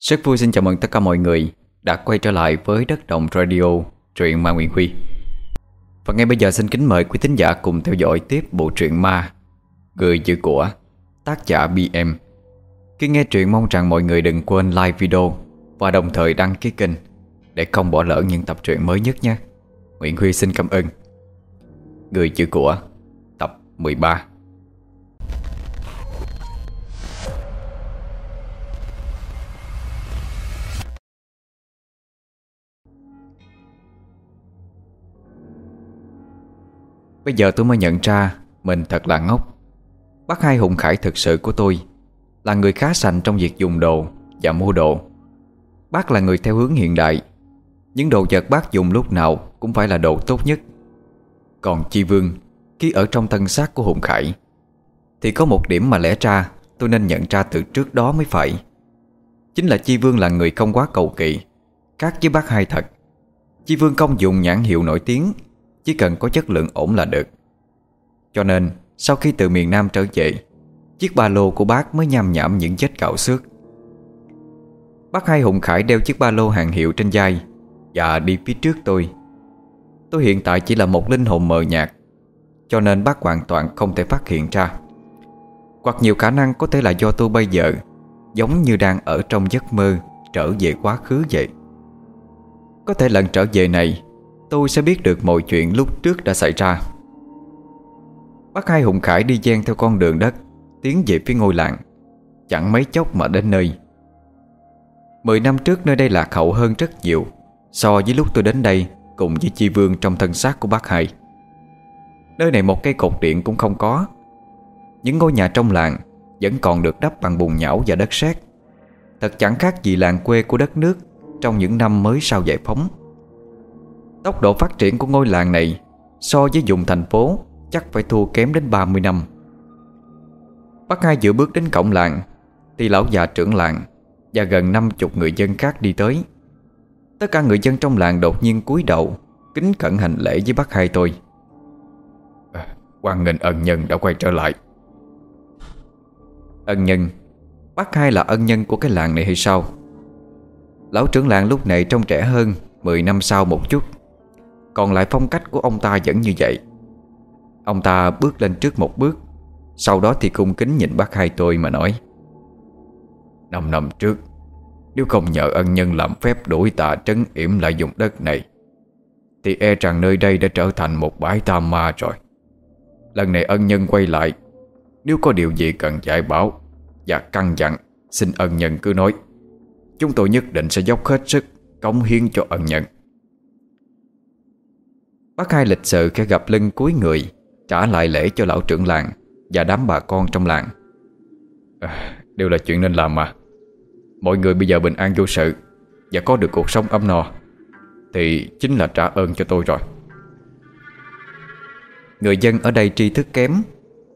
Rất vui xin chào mừng tất cả mọi người đã quay trở lại với Đất Đồng Radio, truyện Ma Nguyễn Huy. Và ngay bây giờ xin kính mời quý thính giả cùng theo dõi tiếp bộ truyện Ma Người chữ của tác giả BM. Khi nghe truyện mong rằng mọi người đừng quên like video và đồng thời đăng ký kênh để không bỏ lỡ những tập truyện mới nhất nhé. Nguyễn Huy xin cảm ơn. Người chữ của tập 13 Bây giờ tôi mới nhận ra Mình thật là ngốc. Bác hai hùng khải thực sự của tôi Là người khá sành trong việc dùng đồ Và mua đồ. Bác là người theo hướng hiện đại. Những đồ vật bác dùng lúc nào Cũng phải là đồ tốt nhất. Còn Chi Vương, Khi ở trong thân xác của Hùng Khải, Thì có một điểm mà lẽ ra Tôi nên nhận ra từ trước đó mới phải. Chính là Chi Vương là người không quá cầu kỳ, Khác với bác hai thật. Chi Vương không dùng nhãn hiệu nổi tiếng chỉ cần có chất lượng ổn là được. Cho nên, sau khi từ miền Nam trở về, Chiếc ba lô của bác mới nham nhảm những vết cạo xước. Bác hai Hùng Khải đeo chiếc ba lô hàng hiệu trên vai Và đi phía trước tôi. Tôi hiện tại chỉ là một linh hồn mờ nhạt, Cho nên bác hoàn toàn không thể phát hiện ra. Hoặc nhiều khả năng có thể là do tôi bây giờ Giống như đang ở trong giấc mơ Trở về quá khứ vậy. Có thể lần trở về này Tôi sẽ biết được mọi chuyện lúc trước đã xảy ra. Bác hai Hùng Khải đi gian theo con đường đất, Tiến về phía ngôi làng. Chẳng mấy chốc mà đến nơi. Mười năm trước nơi đây lạc hậu hơn rất nhiều, So với lúc tôi đến đây Cùng với Chi Vương trong thân xác của bác hai. Nơi này một cây cột điện cũng không có. Những ngôi nhà trong làng Vẫn còn được đắp bằng bùn nhão và đất sét. Thật chẳng khác gì làng quê của đất nước Trong những năm mới sau giải phóng. Tốc độ phát triển của ngôi làng này So với vùng thành phố Chắc phải thua kém đến 30 năm. Bác hai vừa bước đến cổng làng Thì lão già trưởng làng Và gần 50 người dân khác đi tới. Tất cả người dân trong làng đột nhiên cúi đầu Kính cẩn hành lễ với bác hai tôi. À, Quan nghênh ân nhân đã quay trở lại. Ân nhân? Bác hai là ân nhân của cái làng này hay sao? Lão trưởng làng lúc này trông trẻ hơn 10 năm sau một chút còn lại phong cách của ông ta vẫn như vậy. Ông ta bước lên trước một bước, Sau đó thì cung kính nhìn bác hai tôi mà nói Năm năm trước. Nếu không nhờ ân nhân làm phép đuổi tà trấn yểm lại vùng đất này, Thì e rằng nơi đây đã trở thành một bãi tam ma rồi. Lần này ân nhân quay lại, Nếu có điều gì cần giải báo Và căn dặn, Xin ân nhân cứ nói. Chúng tôi nhất định sẽ dốc hết sức Cống hiến cho ân nhân. Bác hai lịch sự khi gặp lưng cuối người Trả lại lễ cho lão trưởng làng Và đám bà con trong làng. À, Đều là chuyện nên làm mà. Mọi người bây giờ bình an vô sự Và có được cuộc sống ấm no Thì chính là trả ơn cho tôi rồi. Người dân ở đây tri thức kém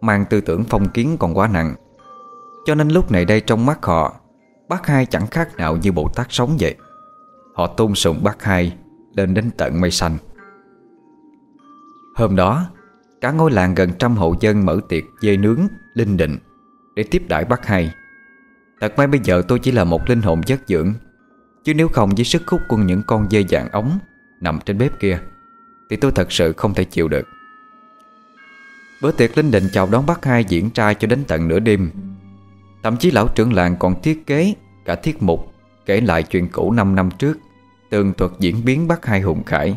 Mang tư tưởng phong kiến còn quá nặng. Cho nên lúc này đây trong mắt họ Bác hai chẳng khác nào như Bồ Tát sống vậy. Họ tôn sùng bác hai Lên đến tận mây xanh Hôm đó Cả ngôi làng gần trăm hộ dân mở tiệc dê nướng, linh định Để tiếp đãi bác hai. Thật may bây giờ tôi chỉ là một linh hồn chất dưỡng Chứ nếu không với sức hút của những con dê dạng ống Nằm trên bếp kia Thì tôi thật sự không thể chịu được. Bữa tiệc linh định chào đón bác hai diễn ra cho đến tận nửa đêm. Thậm chí lão trưởng làng còn thiết kế Cả tiết mục Kể lại chuyện cũ 5 năm trước Tường thuật diễn biến bác hai hùng khải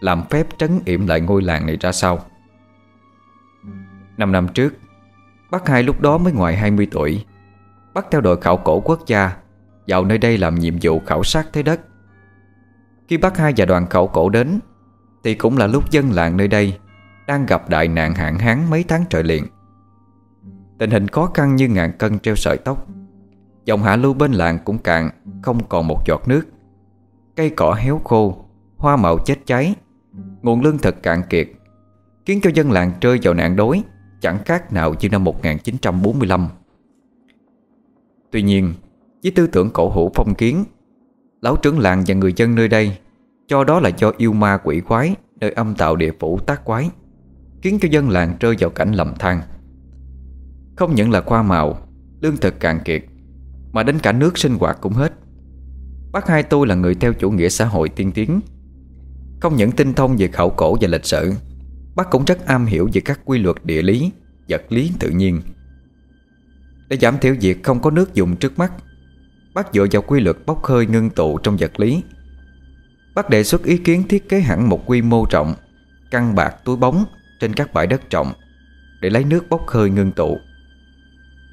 làm phép trấn yểm lại ngôi làng này ra sao? Năm năm trước Bác hai lúc đó mới ngoài 20 tuổi. Bắt theo đội khảo cổ quốc gia, Vào nơi đây làm nhiệm vụ khảo sát thế đất. Khi bác hai và đoàn khảo cổ đến, Thì cũng là lúc dân làng nơi đây Đang gặp đại nạn hạn hán mấy tháng trời liền. Tình hình khó khăn như ngàn cân treo sợi tóc. Dòng hạ lưu bên làng cũng cạn Không còn một giọt nước. Cây cỏ héo khô, Hoa màu chết cháy Nguồn lương thực cạn kiệt, Khiến cho dân làng rơi vào nạn đói, Chẳng khác nào như năm 1945 Tuy nhiên, Với tư tưởng cổ hủ phong kiến, Lão trưởng làng và người dân nơi đây Cho đó là do yêu ma quỷ quái Nơi âm tạo địa phủ tác quái, Khiến cho dân làng rơi vào cảnh lầm than. Không những là qua màu, Lương thực cạn kiệt, Mà đến cả nước sinh hoạt cũng hết. Bác hai tôi là người theo chủ nghĩa xã hội tiên tiến không những tinh thông về khảo cổ và lịch sử Bác cũng rất am hiểu về các quy luật địa lý, vật lý tự nhiên. Để giảm thiểu việc không có nước dùng trước mắt Bác dựa vào quy luật bốc hơi ngưng tụ trong vật lý. Bác đề xuất ý kiến thiết kế hẳn một quy mô rộng căn bạc túi bóng trên các bãi đất trọng Để lấy nước bốc hơi ngưng tụ.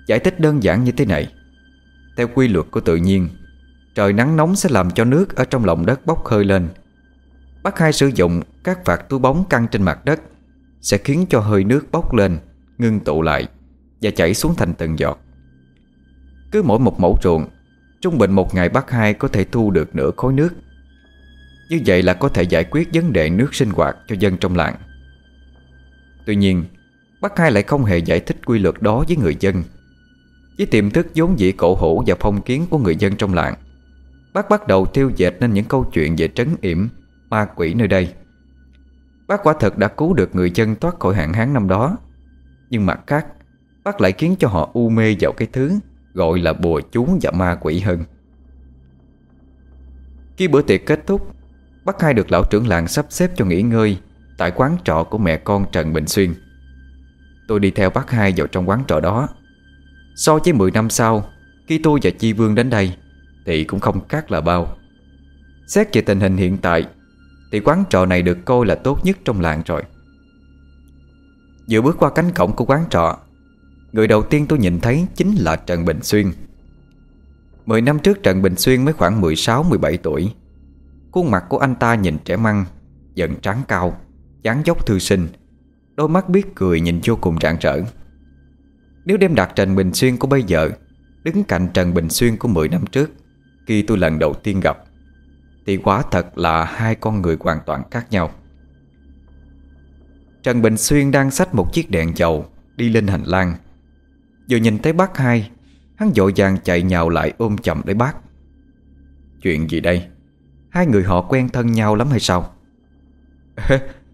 Giải thích đơn giản như thế này. Theo quy luật của tự nhiên Trời nắng nóng sẽ làm cho nước ở trong lòng đất bốc hơi lên. Bác hai sử dụng các vạt túi bóng căng trên mặt đất, Sẽ khiến cho hơi nước bốc lên, Ngưng tụ lại Và chảy xuống thành từng giọt. Cứ mỗi một mẫu ruộng, Trung bình một ngày bác hai có thể thu được nửa khối nước. Như vậy là có thể giải quyết vấn đề nước sinh hoạt cho dân trong làng. Tuy nhiên, Bác hai lại không hề giải thích quy luật đó với người dân. Với tiềm thức vốn dĩ cổ hủ và phong kiến của người dân trong làng, Bác bắt đầu tiêu dệt nên những câu chuyện về trấn yểm Ma quỷ nơi đây. Bác quả thật đã cứu được người dân thoát khỏi hạn hán năm đó. Nhưng mặt khác, Bác lại khiến cho họ u mê vào cái thứ Gọi là bùa chú và ma quỷ hơn. Khi bữa tiệc kết thúc, Bác hai được lão trưởng làng sắp xếp cho nghỉ ngơi Tại quán trọ của mẹ con Trần Bình Xuyên. Tôi đi theo bác hai vào trong quán trọ đó. So với 10 năm sau, Khi tôi và Chi Vương đến đây, Thì cũng không khác là bao. Xét về tình hình hiện tại thì quán trọ này được coi là tốt nhất trong làng rồi. Vừa bước qua cánh cổng của quán trọ, Người đầu tiên tôi nhìn thấy chính là Trần Bình Xuyên. Mười năm trước Trần Bình Xuyên mới khoảng 16-17 tuổi. Khuôn mặt của anh ta nhìn trẻ măng, Giận trắng cao, dáng dốc thư sinh, Đôi mắt biết cười nhìn vô cùng rạng rỡ. Nếu đem đặt Trần Bình Xuyên của bây giờ, Đứng cạnh Trần Bình Xuyên của 10 năm trước, Khi tôi lần đầu tiên gặp thì quả thật là hai con người hoàn toàn khác nhau. Trần Bình Xuyên đang xách một chiếc đèn dầu Đi lên hành lang. Vừa nhìn thấy bác hai, Hắn dội vàng chạy nhào lại ôm chậm lấy bác. Chuyện gì đây? Hai người họ quen thân nhau lắm hay sao?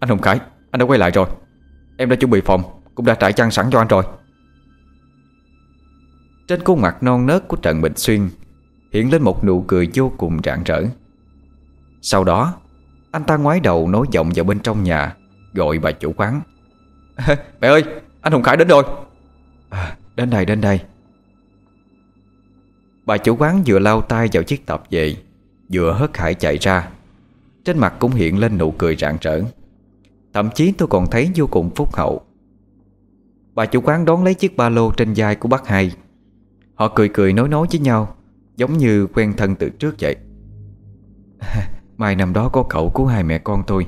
Anh Hùng Khải, Anh đã quay lại rồi. Em đã chuẩn bị phòng, Cũng đã trải chăn sẵn cho anh rồi. Trên khuôn mặt non nớt của Trần Bình Xuyên Hiện lên một nụ cười vô cùng rạng rỡ. Sau đó Anh ta ngoái đầu nói giọng vào bên trong nhà Gọi bà chủ quán. Mẹ ơi anh Hùng Khải đến rồi. À, Đến đây đến đây. Bà chủ quán vừa lau tay vào chiếc tập về Vừa hớt hải chạy ra. Trên mặt cũng hiện lên nụ cười rạng rỡ. Thậm chí tôi còn thấy vô cùng phúc hậu. Bà chủ quán đón lấy chiếc ba lô trên vai của bác hai. Họ cười cười nói nói với nhau Giống như quen thân từ trước vậy. Mai năm đó có cậu cứu hai mẹ con tôi.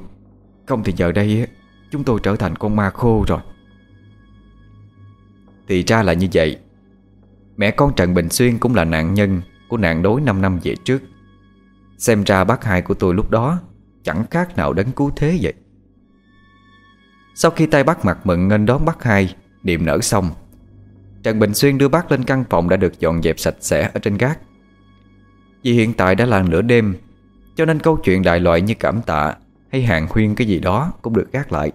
Không thì giờ đây Chúng tôi trở thành con ma khô rồi. Thì ra là như vậy. Mẹ con Trần Bình Xuyên cũng là nạn nhân Của nạn đối 5 năm về trước. Xem ra bác hai của tôi lúc đó Chẳng khác nào đấng cứu thế vậy. Sau khi tay bác mặt mừng nghênh đón bác hai điềm nở xong, Trần Bình Xuyên đưa bác lên căn phòng đã được dọn dẹp sạch sẽ ở trên gác. Vì hiện tại đã là nửa đêm cho nên câu chuyện đại loại như cảm tạ Hay hàng huyên cái gì đó cũng được gác lại.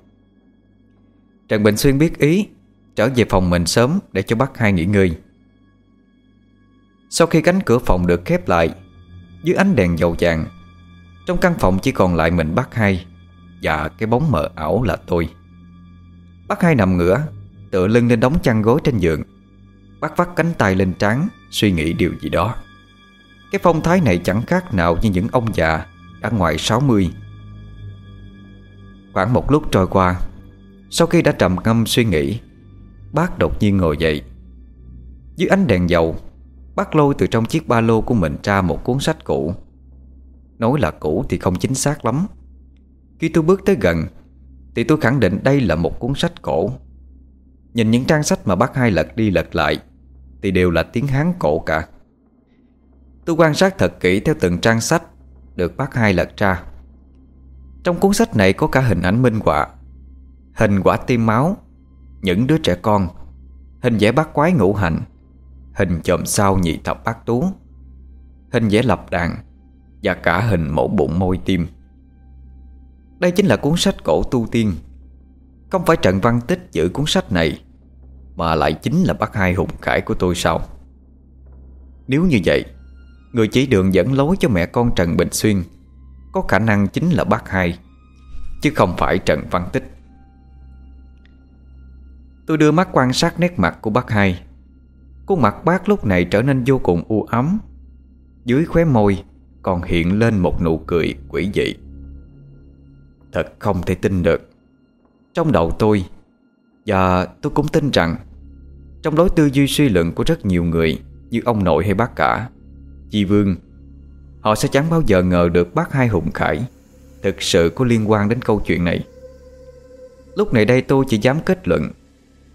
Trần Bình Xuyên biết ý, Trở về phòng mình sớm để cho bác hai nghỉ ngơi. Sau khi cánh cửa phòng được khép lại, Dưới ánh đèn dầu vàng Trong căn phòng chỉ còn lại mình bác hai Và cái bóng mờ ảo là tôi. Bác hai nằm ngửa, Tựa lưng lên đóng chăn gối trên giường. Bác vắt cánh tay lên trán, Suy nghĩ điều gì đó. Cái phong thái này chẳng khác nào như những ông già Đã ngoài 60 Khoảng một lúc trôi qua, Sau khi đã trầm ngâm suy nghĩ, Bác đột nhiên ngồi dậy. Dưới ánh đèn dầu, Bác lôi từ trong chiếc ba lô của mình ra một cuốn sách cũ. Nói là cũ thì không chính xác lắm. Khi tôi bước tới gần, Thì tôi khẳng định đây là một cuốn sách cổ. Nhìn những trang sách mà bác hai lật đi lật lại, Thì đều là tiếng Hán cổ cả. Tôi quan sát thật kỹ theo từng trang sách, Được bác hai lật ra. Trong cuốn sách này có cả hình ảnh minh họa, Hình quả tim máu, Những đứa trẻ con, Hình vẽ bát quái ngũ hành, Hình chòm sao nhị thập bát tú, Hình vẽ lập đàn, Và cả hình mẫu bụng môi tim. Đây chính là cuốn sách cổ tu tiên. Không phải Trần Văn Tích giữ cuốn sách này, Mà lại chính là bác hai hùng khải của tôi sao? Nếu như vậy Người chỉ đường dẫn lối cho mẹ con Trần Bình Xuyên. Có khả năng chính là bác hai, Chứ không phải Trần Văn Tích. Tôi đưa mắt quan sát nét mặt của bác hai. Khuôn mặt bác lúc này trở nên vô cùng u ấm Dưới khóe môi Còn hiện lên một nụ cười quỷ dị. Thật không thể tin được. Trong đầu tôi, Và tôi cũng tin rằng, Trong lối tư duy suy luận của rất nhiều người, Như ông nội hay bác cả Chi Vương. Họ sẽ chẳng bao giờ ngờ được bác hai Hùng Khải Thực sự có liên quan đến câu chuyện này. Lúc này đây tôi chỉ dám kết luận,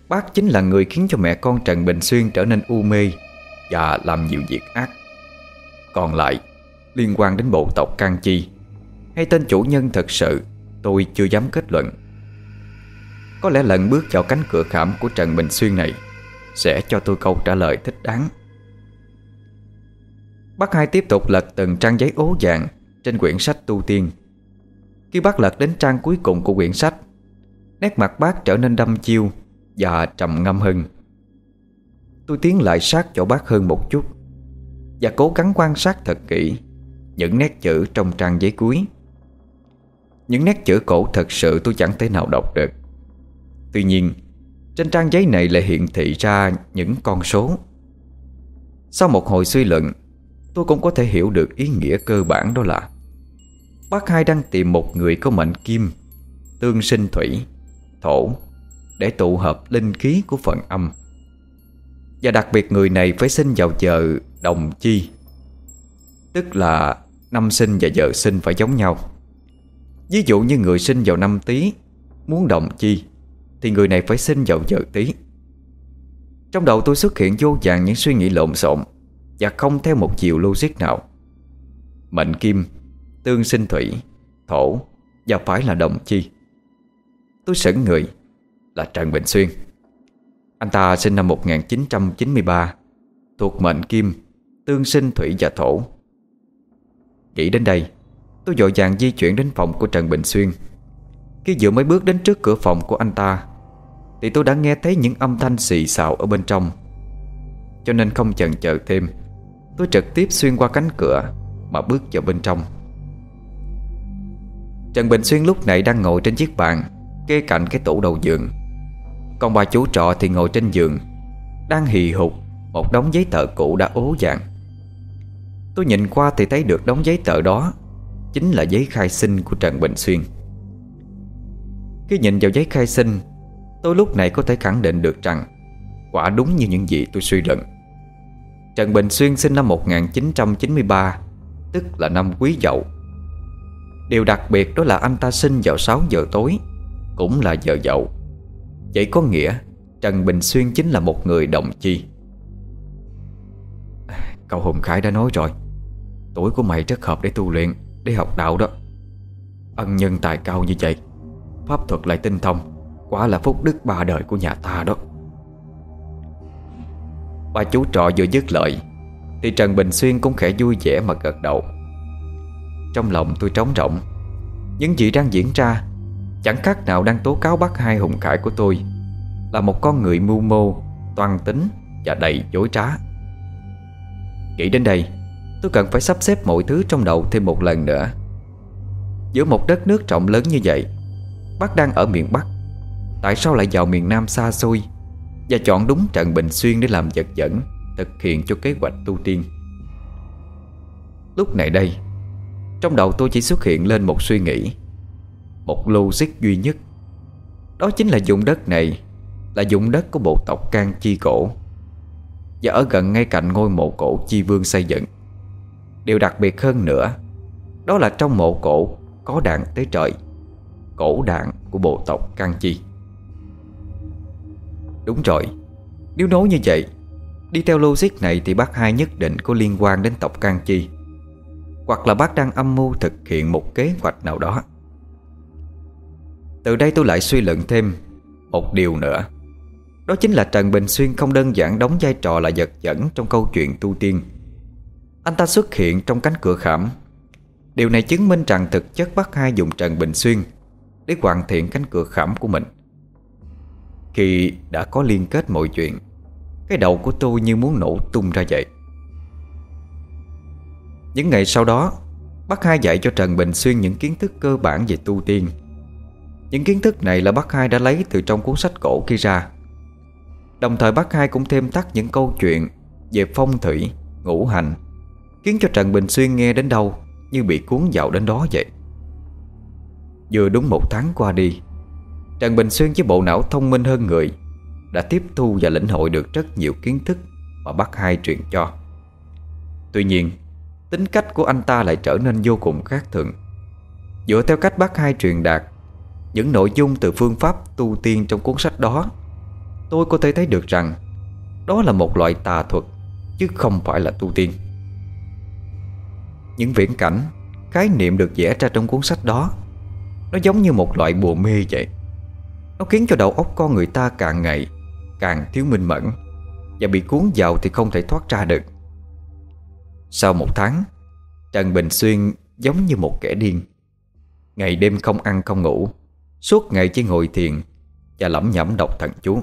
Bác chính là người khiến cho mẹ con Trần Bình Xuyên trở nên u mê Và làm nhiều việc ác. Còn lại, Liên quan đến bộ tộc Can Chi, Hay tên chủ nhân thật sự, Tôi chưa dám kết luận. Có lẽ lần bước vào cánh cửa khảm của Trần Bình Xuyên này Sẽ cho tôi câu trả lời thích đáng. Bác hai tiếp tục lật từng trang giấy ố vàng Trên quyển sách tu tiên. Khi bác lật đến trang cuối cùng của quyển sách, Nét mặt bác trở nên đâm chiêu Và trầm ngâm hơn. Tôi tiến lại sát chỗ bác hơn một chút Và cố gắng quan sát thật kỹ Những nét chữ trong trang giấy cuối. Những nét chữ cổ thật sự tôi chẳng thể nào đọc được. Tuy nhiên, Trên trang giấy này lại hiện thị ra những con số. Sau một hồi suy luận Tôi cũng có thể hiểu được ý nghĩa cơ bản đó là, Bác hai đang tìm một người có mệnh kim, Tương sinh thủy, Thổ, Để tụ hợp linh khí của phần âm. Và đặc biệt người này phải sinh vào giờ đồng chi, Tức là năm sinh và giờ sinh phải giống nhau. Ví dụ như người sinh vào năm tý, Muốn đồng chi, Thì người này phải sinh vào giờ tý. Trong đầu tôi xuất hiện vô vàng những suy nghĩ lộn xộn và không theo một chiều logic nào. Mệnh kim, Tương sinh thủy, Thổ Và phải là đồng chi. Tôi sững người Là Trần Bình Xuyên. Anh ta sinh năm 1993 Thuộc mệnh kim, Tương sinh thủy và thổ. Nghĩ đến đây, Tôi dội vàng di chuyển đến phòng của Trần Bình Xuyên. Khi vừa mới bước đến trước cửa phòng của anh ta, Thì tôi đã nghe thấy những âm thanh xì xào ở bên trong. Cho nên không chần chờ thêm Tôi trực tiếp xuyên qua cánh cửa Mà bước vào bên trong. Trần Bình Xuyên lúc này đang ngồi trên chiếc bàn, Kê cạnh cái tủ đầu giường. Còn bà chú trọ thì ngồi trên giường, Đang hì hục Một đống giấy tờ cũ đã ố vàng Tôi nhìn qua thì thấy được đống giấy tờ đó, Chính là giấy khai sinh của Trần Bình Xuyên. Khi nhìn vào giấy khai sinh, Tôi lúc này có thể khẳng định được rằng Quả đúng như những gì tôi suy luận. Trần Bình Xuyên sinh năm 1993 Tức là năm quý dậu. Điều đặc biệt đó là anh ta sinh vào 6 giờ tối, Cũng là giờ dậu. Vậy có nghĩa Trần Bình Xuyên chính là một người đồng chi. Cậu Hùng Khải đã nói rồi. Tuổi của mày rất hợp để tu luyện, Để học đạo đó. Ân nhân tài cao như vậy, Pháp thuật lại tinh thông Quả là phúc đức ba đời của nhà ta đó ba chú trọ vừa dứt lời, Thì Trần Bình Xuyên cũng khẽ vui vẻ mà gật đầu. Trong lòng tôi trống rỗng, Những gì đang diễn ra Chẳng khác nào đang tố cáo bác hai hùng khải của tôi Là một con người mưu mô, Toan tính và đầy dối trá. Nghĩ đến đây, Tôi cần phải sắp xếp mọi thứ trong đầu thêm một lần nữa. Giữa một đất nước rộng lớn như vậy, Bác đang ở miền Bắc, Tại sao lại vào miền Nam xa xôi? Và chọn đúng Trần Bình Xuyên để làm vật dẫn, Thực hiện cho kế hoạch tu tiên. Lúc này đây, Trong đầu tôi chỉ xuất hiện lên một suy nghĩ, Một logic duy nhất. Đó chính là vùng đất này Là vùng đất của bộ tộc Can Chi Cổ, Và ở gần ngay cạnh ngôi mộ cổ Chi Vương xây dựng. Điều đặc biệt hơn nữa, Đó là trong mộ cổ Có đạn tới trời, Cổ đạn của bộ tộc Can Chi. Đúng rồi. Nếu nói như vậy, Đi theo logic này thì bác hai nhất định có liên quan đến tộc Can Chi. Hoặc là bác đang âm mưu thực hiện một kế hoạch nào đó. Từ đây tôi lại suy luận thêm Một điều nữa. Đó chính là Trần Bình Xuyên không đơn giản đóng vai trò là vật dẫn trong câu chuyện tu tiên. Anh ta xuất hiện trong cánh cửa khảm. Điều này chứng minh rằng thực chất bác hai dùng Trần Bình Xuyên Để hoàn thiện cánh cửa khảm của mình khi đã có liên kết mọi chuyện Cái đầu của tôi như muốn nổ tung ra vậy. Những ngày sau đó Bác hai dạy cho Trần Bình Xuyên những kiến thức cơ bản về tu tiên. Những kiến thức này là bác hai đã lấy từ trong cuốn sách cổ kia ra. Đồng thời bác hai cũng thêm tắt những câu chuyện Về phong thủy, ngũ hành Khiến cho Trần Bình Xuyên nghe đến đâu Như bị cuốn vào đến đó vậy. Vừa đúng một tháng qua đi Trần Bình Xuyên với bộ não thông minh hơn người, Đã tiếp thu và lĩnh hội được rất nhiều kiến thức Mà bác hai truyền cho. Tuy nhiên, Tính cách của anh ta lại trở nên vô cùng khác thường. Dựa theo cách bác hai truyền đạt, Những nội dung từ phương pháp tu tiên trong cuốn sách đó, Tôi có thể thấy được rằng Đó là một loại tà thuật, Chứ không phải là tu tiên. Những viễn cảnh, Khái niệm được vẽ ra trong cuốn sách đó, Nó giống như một loại bùa mê vậy. Nó khiến cho đầu óc con người ta càng ngày Càng thiếu minh mẫn Và bị cuốn vào thì không thể thoát ra được. Sau một tháng, Trần Bình Xuyên giống như một kẻ điên. Ngày đêm không ăn không ngủ, Suốt ngày chỉ ngồi thiền Và lẩm nhẩm đọc thần chú.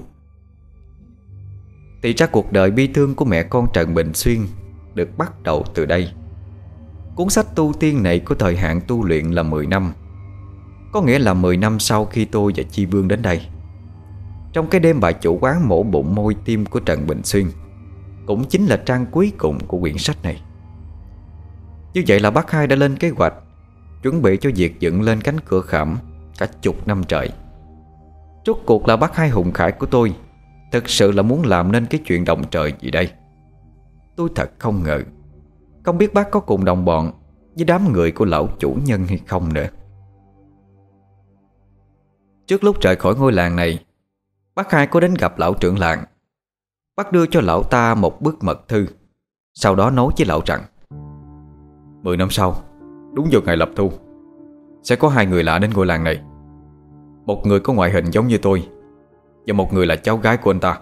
Thì ra cuộc đời bi thương của mẹ con Trần Bình Xuyên Được bắt đầu từ đây. Cuốn sách tu tiên này có thời hạn tu luyện là 10 năm. Có nghĩa là 10 năm sau khi tôi và Chi Vương đến đây. Trong cái đêm bà chủ quán mổ bụng môi tim của Trần Bình Xuyên, Cũng chính là trang cuối cùng của quyển sách này. Như vậy là bác hai đã lên kế hoạch, Chuẩn bị cho việc dựng lên cánh cửa khảm Cả chục năm trời. Rốt cuộc là bác hai hùng khải của tôi, Thực sự là muốn làm nên cái chuyện động trời gì đây? Tôi thật không ngờ, Không biết bác có cùng đồng bọn Với đám người của lão chủ nhân hay không nữa. Trước lúc rời khỏi ngôi làng này, Bác hai có đến gặp lão trưởng làng. Bác đưa cho lão ta một bức mật thư, Sau đó nói với lão rằng, Mười năm sau, Đúng vào ngày lập thu, Sẽ có hai người lạ đến ngôi làng này. Một người có ngoại hình giống như tôi, Và một người là cháu gái của anh ta.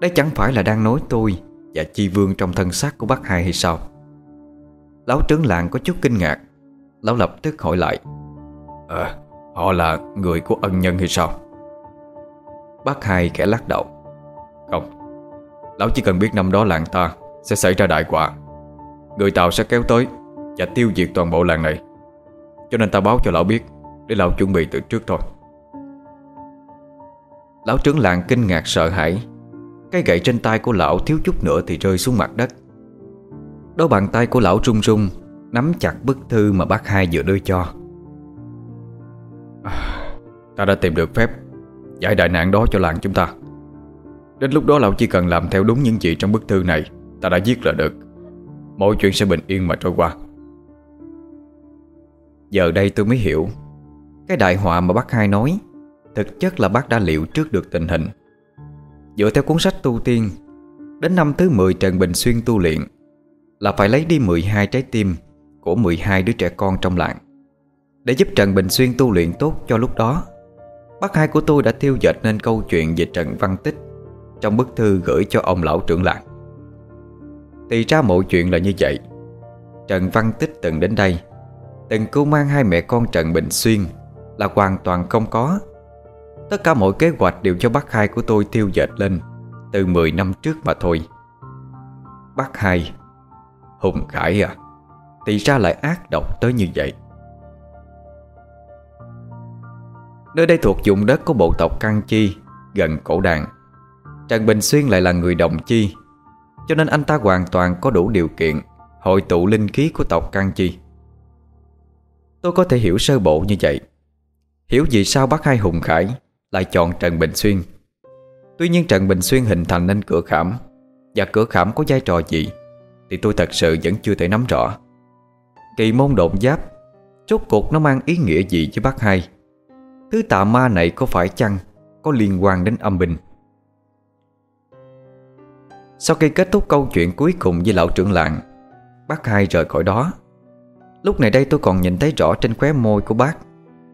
Đây chẳng phải là đang nói tôi Và Chi Vương trong thân xác của bác hai hay sao? Lão trưởng làng có chút kinh ngạc, Lão lập tức hỏi lại Ờ Họ là người của ân nhân hay sao? Bác hai khẽ lắc đầu. Không. Lão chỉ cần biết năm đó làng ta Sẽ xảy ra đại quả Người Tàu sẽ kéo tới Và tiêu diệt toàn bộ làng này. Cho nên ta báo cho lão biết, Để lão chuẩn bị từ trước thôi. Lão trưởng làng kinh ngạc sợ hãi. Cái gậy trên tay của lão thiếu chút nữa Thì rơi xuống mặt đất. Đôi bàn tay của lão run run, Nắm chặt bức thư mà bác hai vừa đưa cho. Ta đã tìm được phép Giải đại nạn đó cho làng chúng ta. Đến lúc đó lão chỉ cần làm theo đúng những gì trong bức thư này, Ta đã viết là được. Mọi chuyện sẽ bình yên mà trôi qua. Giờ đây tôi mới hiểu, Cái đại họa mà bác hai nói, Thực chất là bác đã liệu trước được tình hình. Dựa theo cuốn sách tu tiên, Đến năm thứ 10 Trần Bình Xuyên tu luyện, Là phải lấy đi 12 trái tim Của 12 đứa trẻ con trong làng. Để giúp Trần Bình Xuyên tu luyện tốt cho lúc đó. Bác hai của tôi đã thiêu dệt nên câu chuyện về Trần Văn Tích Trong bức thư gửi cho ông lão trưởng làng. Thì ra mọi chuyện là như vậy. Trần Văn Tích từng đến đây, Từng cứu mang hai mẹ con Trần Bình Xuyên Là hoàn toàn không có. Tất cả mọi kế hoạch đều cho bác hai của tôi thiêu dệt lên Từ 10 năm trước mà thôi. Bác hai, Hùng Khải à Thì ra lại ác độc tới như vậy. Nơi đây thuộc vùng đất của bộ tộc Căng Chi, Gần cổ đàn. Trần Bình Xuyên lại là người đồng chi, Cho nên anh ta hoàn toàn có đủ điều kiện Hội tụ linh khí của tộc Căng Chi. Tôi có thể hiểu sơ bộ như vậy. Hiểu vì sao bác hai Hùng Khải Lại chọn Trần Bình Xuyên. Tuy nhiên Trần Bình Xuyên hình thành nên cửa khảm, Và cửa khảm có vai trò gì Thì tôi thật sự vẫn chưa thể nắm rõ. Kỳ môn độn giáp, Rốt cuộc nó mang ý nghĩa gì với bác hai? Thứ tà ma này có phải chăng Có liên quan đến âm binh? Sau khi kết thúc câu chuyện cuối cùng với lão trưởng làng, Bác hai rời khỏi đó. Lúc này đây tôi còn nhìn thấy rõ trên khóe môi của bác,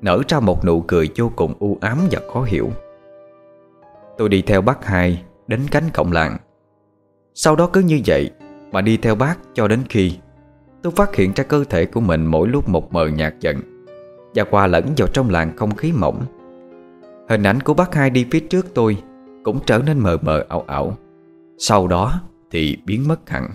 Nở ra một nụ cười vô cùng u ám và khó hiểu. Tôi đi theo bác hai Đến cánh cổng làng. Sau đó cứ như vậy Mà đi theo bác cho đến khi Tôi phát hiện ra cơ thể của mình mỗi lúc một mờ nhạt dần. Và hòa lẫn vào trong làng không khí mỏng. Hình ảnh của bác hai đi phía trước tôi Cũng trở nên mờ mờ ảo ảo. Sau đó thì biến mất hẳn.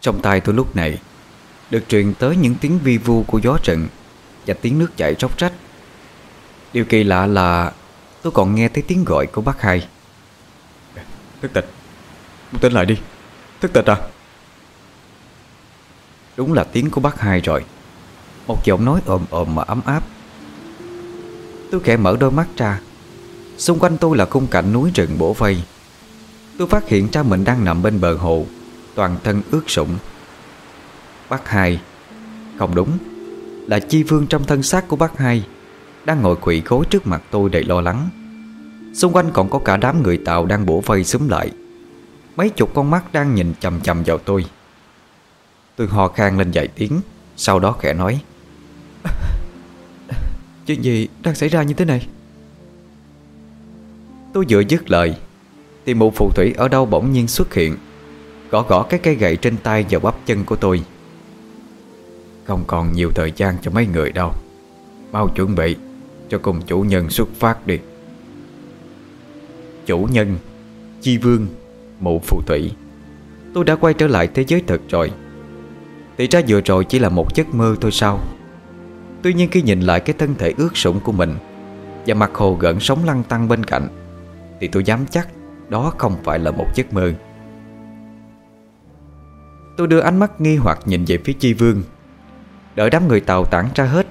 Trong tay tôi lúc này. Được truyền tới những tiếng vi vu của gió rừng Và tiếng nước chảy róc rách. Điều kỳ lạ là Tôi còn nghe thấy tiếng gọi của bác hai. Thức tịch. Tỉnh lại đi. Thức tịch à? Đúng là tiếng của bác hai rồi. Một giọng nói ồm ồm mà ấm áp. Tôi khẽ mở đôi mắt ra. Xung quanh tôi là khung cảnh núi rừng bổ vây. Tôi phát hiện ra mình đang nằm bên bờ hồ Toàn thân ướt sũng. Bác hai, Không đúng. Là chi vương trong thân xác của bác hai Đang ngồi quỵ gối trước mặt tôi đầy lo lắng. Xung quanh còn có cả đám người Tàu đang bổ vây xúm lại. Mấy chục con mắt đang nhìn chầm chầm vào tôi. Tôi ho khan lên vài tiếng, Sau đó khẽ nói. Chuyện gì đang xảy ra như thế này? Tôi vừa dứt lời, Thì một phù thủy ở đâu bỗng nhiên xuất hiện. Gõ gõ cái cây gậy trên tay và bắp chân của tôi. Không còn nhiều thời gian cho mấy người đâu. Mau chuẩn bị Cho cùng chủ nhân xuất phát đi. Chủ nhân, Chi vương, Mụ phù thủy. Tôi đã quay trở lại thế giới thật rồi. Thì ra vừa rồi chỉ là một giấc mơ thôi sao? Tuy nhiên khi nhìn lại cái thân thể ướt sũng của mình Và mặt hồ gợn sóng lăn tăng bên cạnh, Thì tôi dám chắc Đó không phải là một giấc mơ. Tôi đưa ánh mắt nghi hoặc nhìn về phía chi vương. Đợi đám người tàu tản ra hết,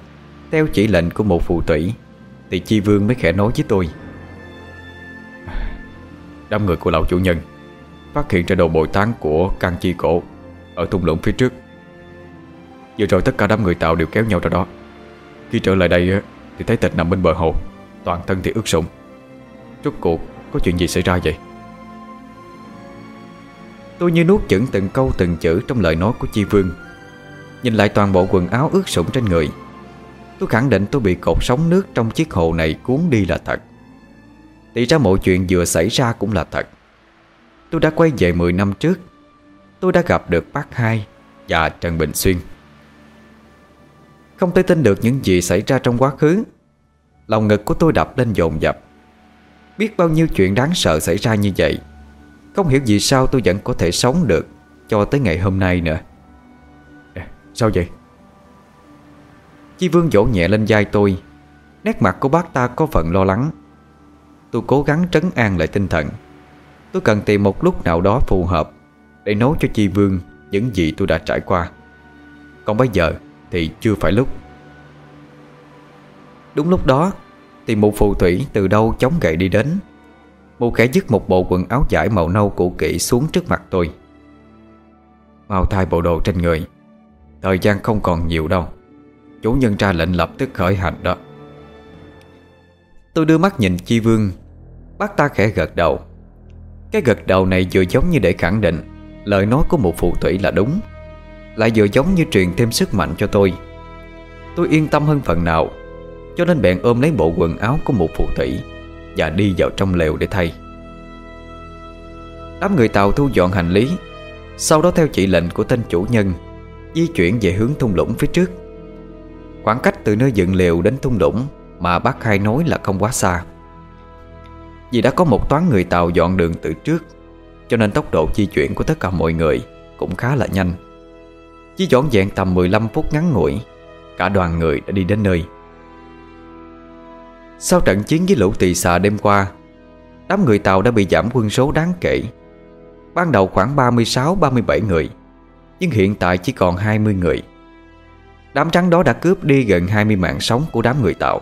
Theo chỉ lệnh của một phù thủy, Thì chi vương mới khẽ nói với tôi. Đám người của lão chủ nhân, Phát hiện ra đồ bồi tán của căn chi cổ Ở thung lũng phía trước. Vừa rồi tất cả đám người tàu đều kéo nhau ra đó. Khi trở lại đây Thì thấy tịch nằm bên bờ hồ, Toàn thân thì ướt sũng. Rốt cuộc có chuyện gì xảy ra vậy? Tôi như nuốt chửng từng câu từng chữ Trong lời nói của Chi Vương. Nhìn lại toàn bộ quần áo ướt sũng trên người, Tôi khẳng định tôi bị cột sóng nước Trong chiếc hồ này cuốn đi là thật. Thì ra mọi chuyện vừa xảy ra cũng là thật. Tôi đã quay về 10 năm trước. Tôi đã gặp được bác hai Và Trần Bình Xuyên. Không thể tin được những gì xảy ra trong quá khứ. Lòng ngực của tôi đập lên dồn dập. Biết bao nhiêu chuyện đáng sợ xảy ra như vậy. Không hiểu vì sao tôi vẫn có thể sống được Cho tới ngày hôm nay nữa. Sao vậy? Chi Vương vỗ nhẹ lên vai tôi. Nét mặt của bác ta có phần lo lắng. Tôi cố gắng trấn an lại tinh thần. Tôi cần tìm một lúc nào đó phù hợp Để nói cho Chi Vương Những gì tôi đã trải qua. Còn bây giờ thì chưa phải lúc. Đúng lúc đó Thì một phù thủy từ đâu chống gậy đi đến Mụ kẻ dứt một bộ quần áo giải màu nâu cũ kỹ xuống trước mặt tôi. Mau thay bộ đồ trên người. Thời gian không còn nhiều đâu. Chủ nhân ra lệnh lập tức khởi hành đó. Tôi đưa mắt nhìn Chi Vương. Bác ta khẽ gật đầu. Cái gật đầu này vừa giống như để khẳng định Lời nói của một phù thủy là đúng. Lại vừa giống như truyền thêm sức mạnh cho tôi. Tôi yên tâm hơn phần nào, Cho nên bèn ôm lấy bộ quần áo của một phù thủy. Và đi vào trong lều để thay. Đám người Tàu thu dọn hành lý, Sau đó theo chỉ lệnh của tên chủ nhân, Di chuyển về hướng thung lũng phía trước. Khoảng cách từ nơi dựng lều đến thung lũng Mà bác hai nói là không quá xa. Vì đã có một toán người Tàu dọn đường từ trước, Cho nên tốc độ di chuyển của tất cả mọi người Cũng khá là nhanh. Chỉ dọn dẹn tầm 15 phút ngắn ngủi, Cả đoàn người đã đi đến nơi. Sau trận chiến với lũ tỳ xà đêm qua, Đám người Tàu đã bị giảm quân số đáng kể. Ban đầu khoảng 36-37 người, Nhưng hiện tại chỉ còn 20 người. Đám trắng đó đã cướp đi gần 20 mạng sống của đám người Tàu.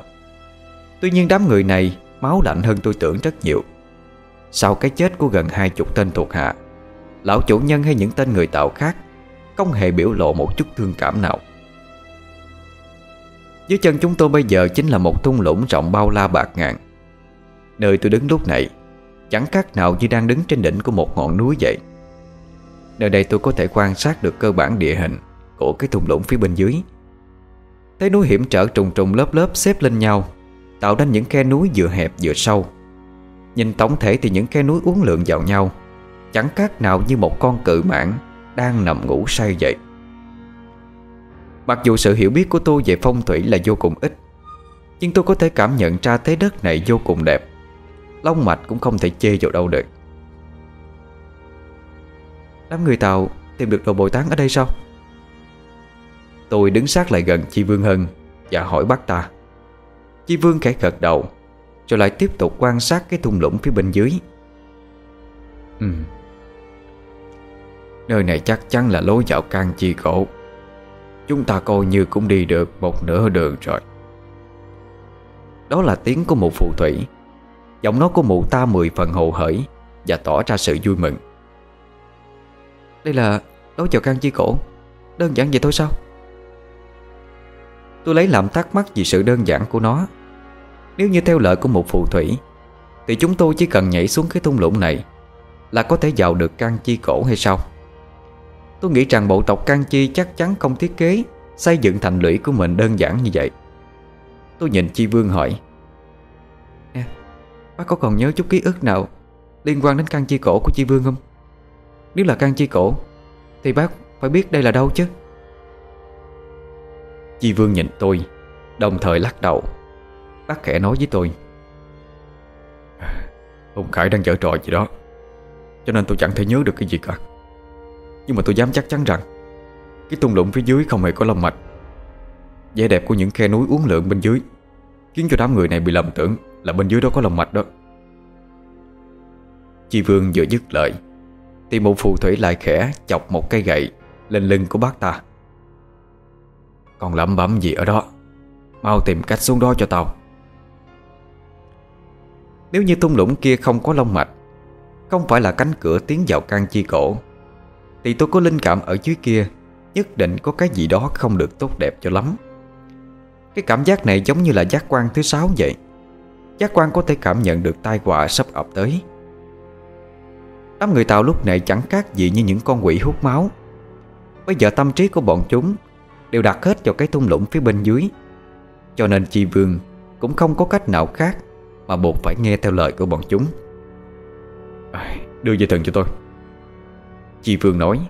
Tuy nhiên đám người này Máu lạnh hơn tôi tưởng rất nhiều. Sau cái chết của gần hai chục tên thuộc hạ, Lão chủ nhân hay những tên người tàu khác Không hề biểu lộ một chút thương cảm nào. Dưới chân chúng tôi bây giờ chính là một thung lũng rộng bao la bạc ngàn. Nơi tôi đứng lúc này, Chẳng khác nào như đang đứng trên đỉnh của một ngọn núi vậy. Nơi đây tôi có thể quan sát được cơ bản địa hình Của cái thung lũng phía bên dưới. Thấy núi hiểm trở trùng trùng lớp lớp xếp lên nhau, Tạo nên những khe núi vừa hẹp vừa sâu. Nhìn tổng thể thì những khe núi uốn lượn vào nhau, Chẳng khác nào như một con cự mãn Đang nằm ngủ say vậy Mặc dù sự hiểu biết của tôi về phong thủy là vô cùng ít, Nhưng tôi có thể cảm nhận ra thế đất này vô cùng đẹp. Long mạch cũng không thể chê vào đâu được. Đám người Tàu tìm được đồ bồi tán ở đây sao? Tôi đứng sát lại gần Chi Vương Hân Và hỏi bác ta. Chi Vương khẽ gật đầu, Rồi lại tiếp tục quan sát cái thung lũng phía bên dưới. Ừ. Nơi này chắc chắn là lối vào can chi cổ. Chúng ta coi như cũng đi được một nửa đường rồi. Đó là tiếng của một phù thủy. Giọng nói của mụ ta mười phần hồ hởi Và tỏ ra sự vui mừng. Đây là đối vào can chi cổ. Đơn giản vậy thôi sao? Tôi lấy làm thắc mắc vì sự đơn giản của nó. Nếu như theo lời của một phù thủy, Thì chúng tôi chỉ cần nhảy xuống cái thung lũng này Là có thể vào được can chi cổ hay sao? Tôi nghĩ rằng bộ tộc can chi chắc chắn không thiết kế Xây dựng thành lũy của mình đơn giản như vậy. Tôi nhìn Chi Vương hỏi. Nè, bác có còn nhớ chút ký ức nào Liên quan đến can chi cổ của Chi Vương không? Nếu là can chi cổ Thì bác phải biết đây là đâu chứ. Chi Vương nhìn tôi Đồng thời lắc đầu. Bác khẽ nói với tôi. Hùng Khải đang dở trò gì đó Cho nên tôi chẳng thể nhớ được cái gì cả. Nhưng mà tôi dám chắc chắn rằng, Cái tung lũng phía dưới không hề có lòng mạch. Vẻ đẹp của những khe núi uốn lượn bên dưới Khiến cho đám người này bị lầm tưởng Là bên dưới đó có lòng mạch đó. Chi Vương vừa dứt lời, Thì một phù thủy lại khẽ chọc một cây gậy Lên lưng của bác ta. Còn lẩm bẩm gì ở đó? Mau tìm cách xuống đó cho tao. Nếu như tung lũng kia không có lông mạch, Không phải là cánh cửa tiến vào can chi cổ thì tôi có linh cảm ở dưới kia, Nhất định có cái gì đó không được tốt đẹp cho lắm. Cái cảm giác này giống như là giác quan thứ sáu vậy. Giác quan có thể cảm nhận được tai họa sắp ập tới. Đám người Tàu lúc này chẳng khác gì như những con quỷ hút máu. Bây giờ tâm trí của bọn chúng Đều đặt hết vào cái thung lũng phía bên dưới. Cho nên chi vương Cũng không có cách nào khác Mà buộc phải nghe theo lời của bọn chúng. Đưa dây thần cho tôi. Chi vương nói.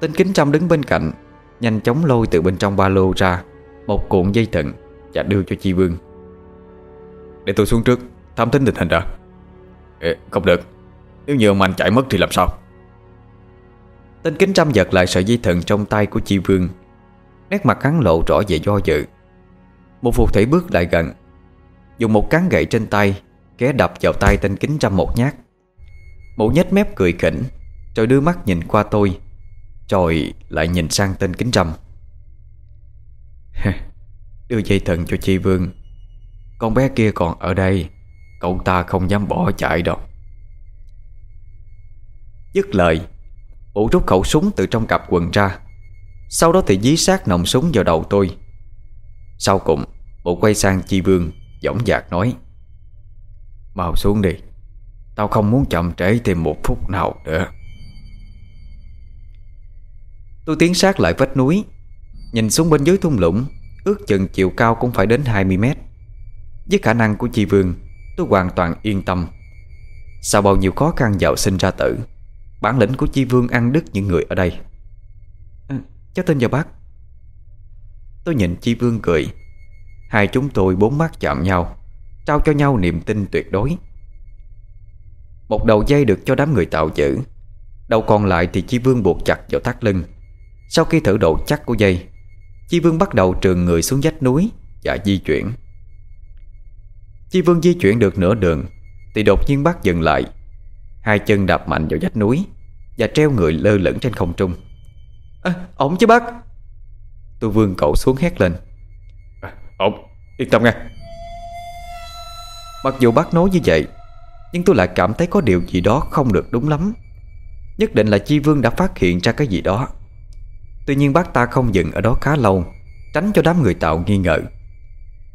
Tên kính trăm đứng bên cạnh Nhanh chóng lôi từ bên trong ba lô ra Một cuộn dây thừng Và đưa cho chi vương. Để tôi xuống trước Thám tính tình hình đã. Ê, Không được. Nếu như ông anh chạy mất thì làm sao? Tên kính trăm giật lại sợi dây thừng trong tay của chi vương. Nét mặt hắn lộ rõ về do dự. Một phù thủy bước lại gần Dùng một cán gậy trên tay Ké đập vào tay tên kính trăm một nhát. Mụ nhếch mép cười khỉnh. Rồi đưa mắt nhìn qua tôi, Rồi lại nhìn sang tên kính trầm. Đưa dây thần cho chi vương. Con bé kia còn ở đây, Cậu ta không dám bỏ chạy đâu. Dứt lời, Ủ rút khẩu súng từ trong cặp quần ra. Sau đó thì dí sát nòng súng vào đầu tôi. Sau cùng, Bộ quay sang Chi Vương Dõng dạc nói, Mau xuống đi, Tao không muốn chậm trễ thêm một phút nào nữa. Tôi tiến sát lại vách núi. Nhìn xuống bên dưới thung lũng, Ước chừng chiều cao cũng phải đến 20 mét. Với khả năng của Chi Vương, Tôi hoàn toàn yên tâm. Sau bao nhiêu khó khăn giàu sinh ra tử, Bản lĩnh của Chi Vương ăn đứt những người ở đây. Ừ, cháu tên vào bác. Tôi nhìn Chi Vương cười. Hai chúng tôi bốn mắt chạm nhau, Trao cho nhau niềm tin tuyệt đối. Một đầu dây được cho đám người tạo giữ Đầu còn lại thì Chi Vương buộc chặt vào thắt lưng. Sau khi thử độ chắc của dây Chi Vương bắt đầu trường người xuống vách núi Và di chuyển. Chi Vương di chuyển được nửa đường Thì đột nhiên bắt dừng lại. Hai chân đạp mạnh vào vách núi Và treo người lơ lửng trên không trung. À, Ổn chứ bác? Tôi vương cậu xuống hét lên. À, Ổn, yên tâm nghe Mặc dù bác nói như vậy Nhưng tôi lại cảm thấy có điều gì đó không được đúng lắm. Nhất định là Chi Vương đã phát hiện ra cái gì đó Tuy nhiên bác ta không dừng ở đó khá lâu, Tránh cho đám người tạo nghi ngờ.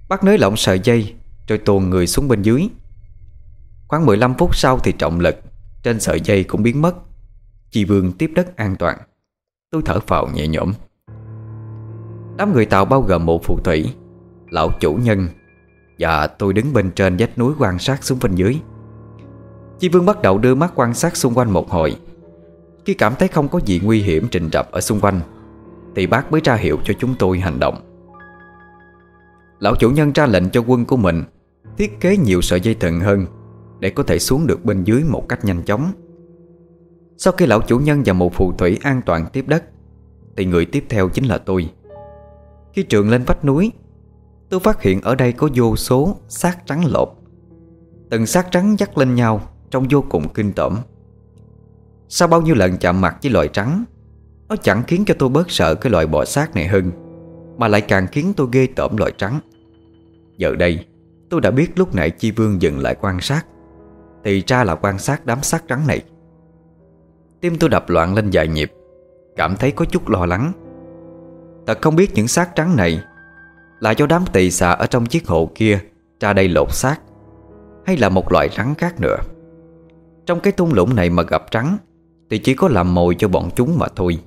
Bác nới lỏng sợi dây, Rồi tuồn người xuống bên dưới. Khoảng 15 phút sau thì trọng lực Trên sợi dây cũng biến mất. Chi Vương tiếp đất an toàn. Tôi thở phào nhẹ nhõm. Đám người Tàu bao gồm một phù thủy, Lão chủ nhân Và tôi đứng bên trên vách núi quan sát xuống bên dưới. Chi Vương bắt đầu đưa mắt quan sát xung quanh một hồi. Khi cảm thấy không có gì nguy hiểm trình rập ở xung quanh thì bác mới ra hiệu cho chúng tôi hành động. Lão chủ nhân ra lệnh cho quân của mình Thiết kế nhiều sợi dây thừng hơn Để có thể xuống được bên dưới một cách nhanh chóng. Sau khi lão chủ nhân và một phù thủy an toàn tiếp đất, Thì người tiếp theo chính là tôi. Khi trường lên vách núi, Tôi phát hiện ở đây có vô số xác trắng lột Từng xác trắng dắt lên nhau Trông vô cùng kinh tởm. Sau bao nhiêu lần chạm mặt với loài trắng nó chẳng khiến cho tôi bớt sợ cái loại bò sát này hơn Mà lại càng khiến tôi ghê tởm loại trắng. Giờ đây, tôi đã biết lúc nãy Chi Vương dừng lại quan sát. Thì ra là quan sát đám xác trắng này. Tim tôi đập loạn lên vài nhịp, Cảm thấy có chút lo lắng. Thật không biết những xác trắng này Là do đám tỳ xà ở trong chiếc hộ kia Ra đây lột xác, Hay là một loại rắn khác nữa. Trong cái thung lũng này mà gặp trắng, Thì chỉ có làm mồi cho bọn chúng mà thôi.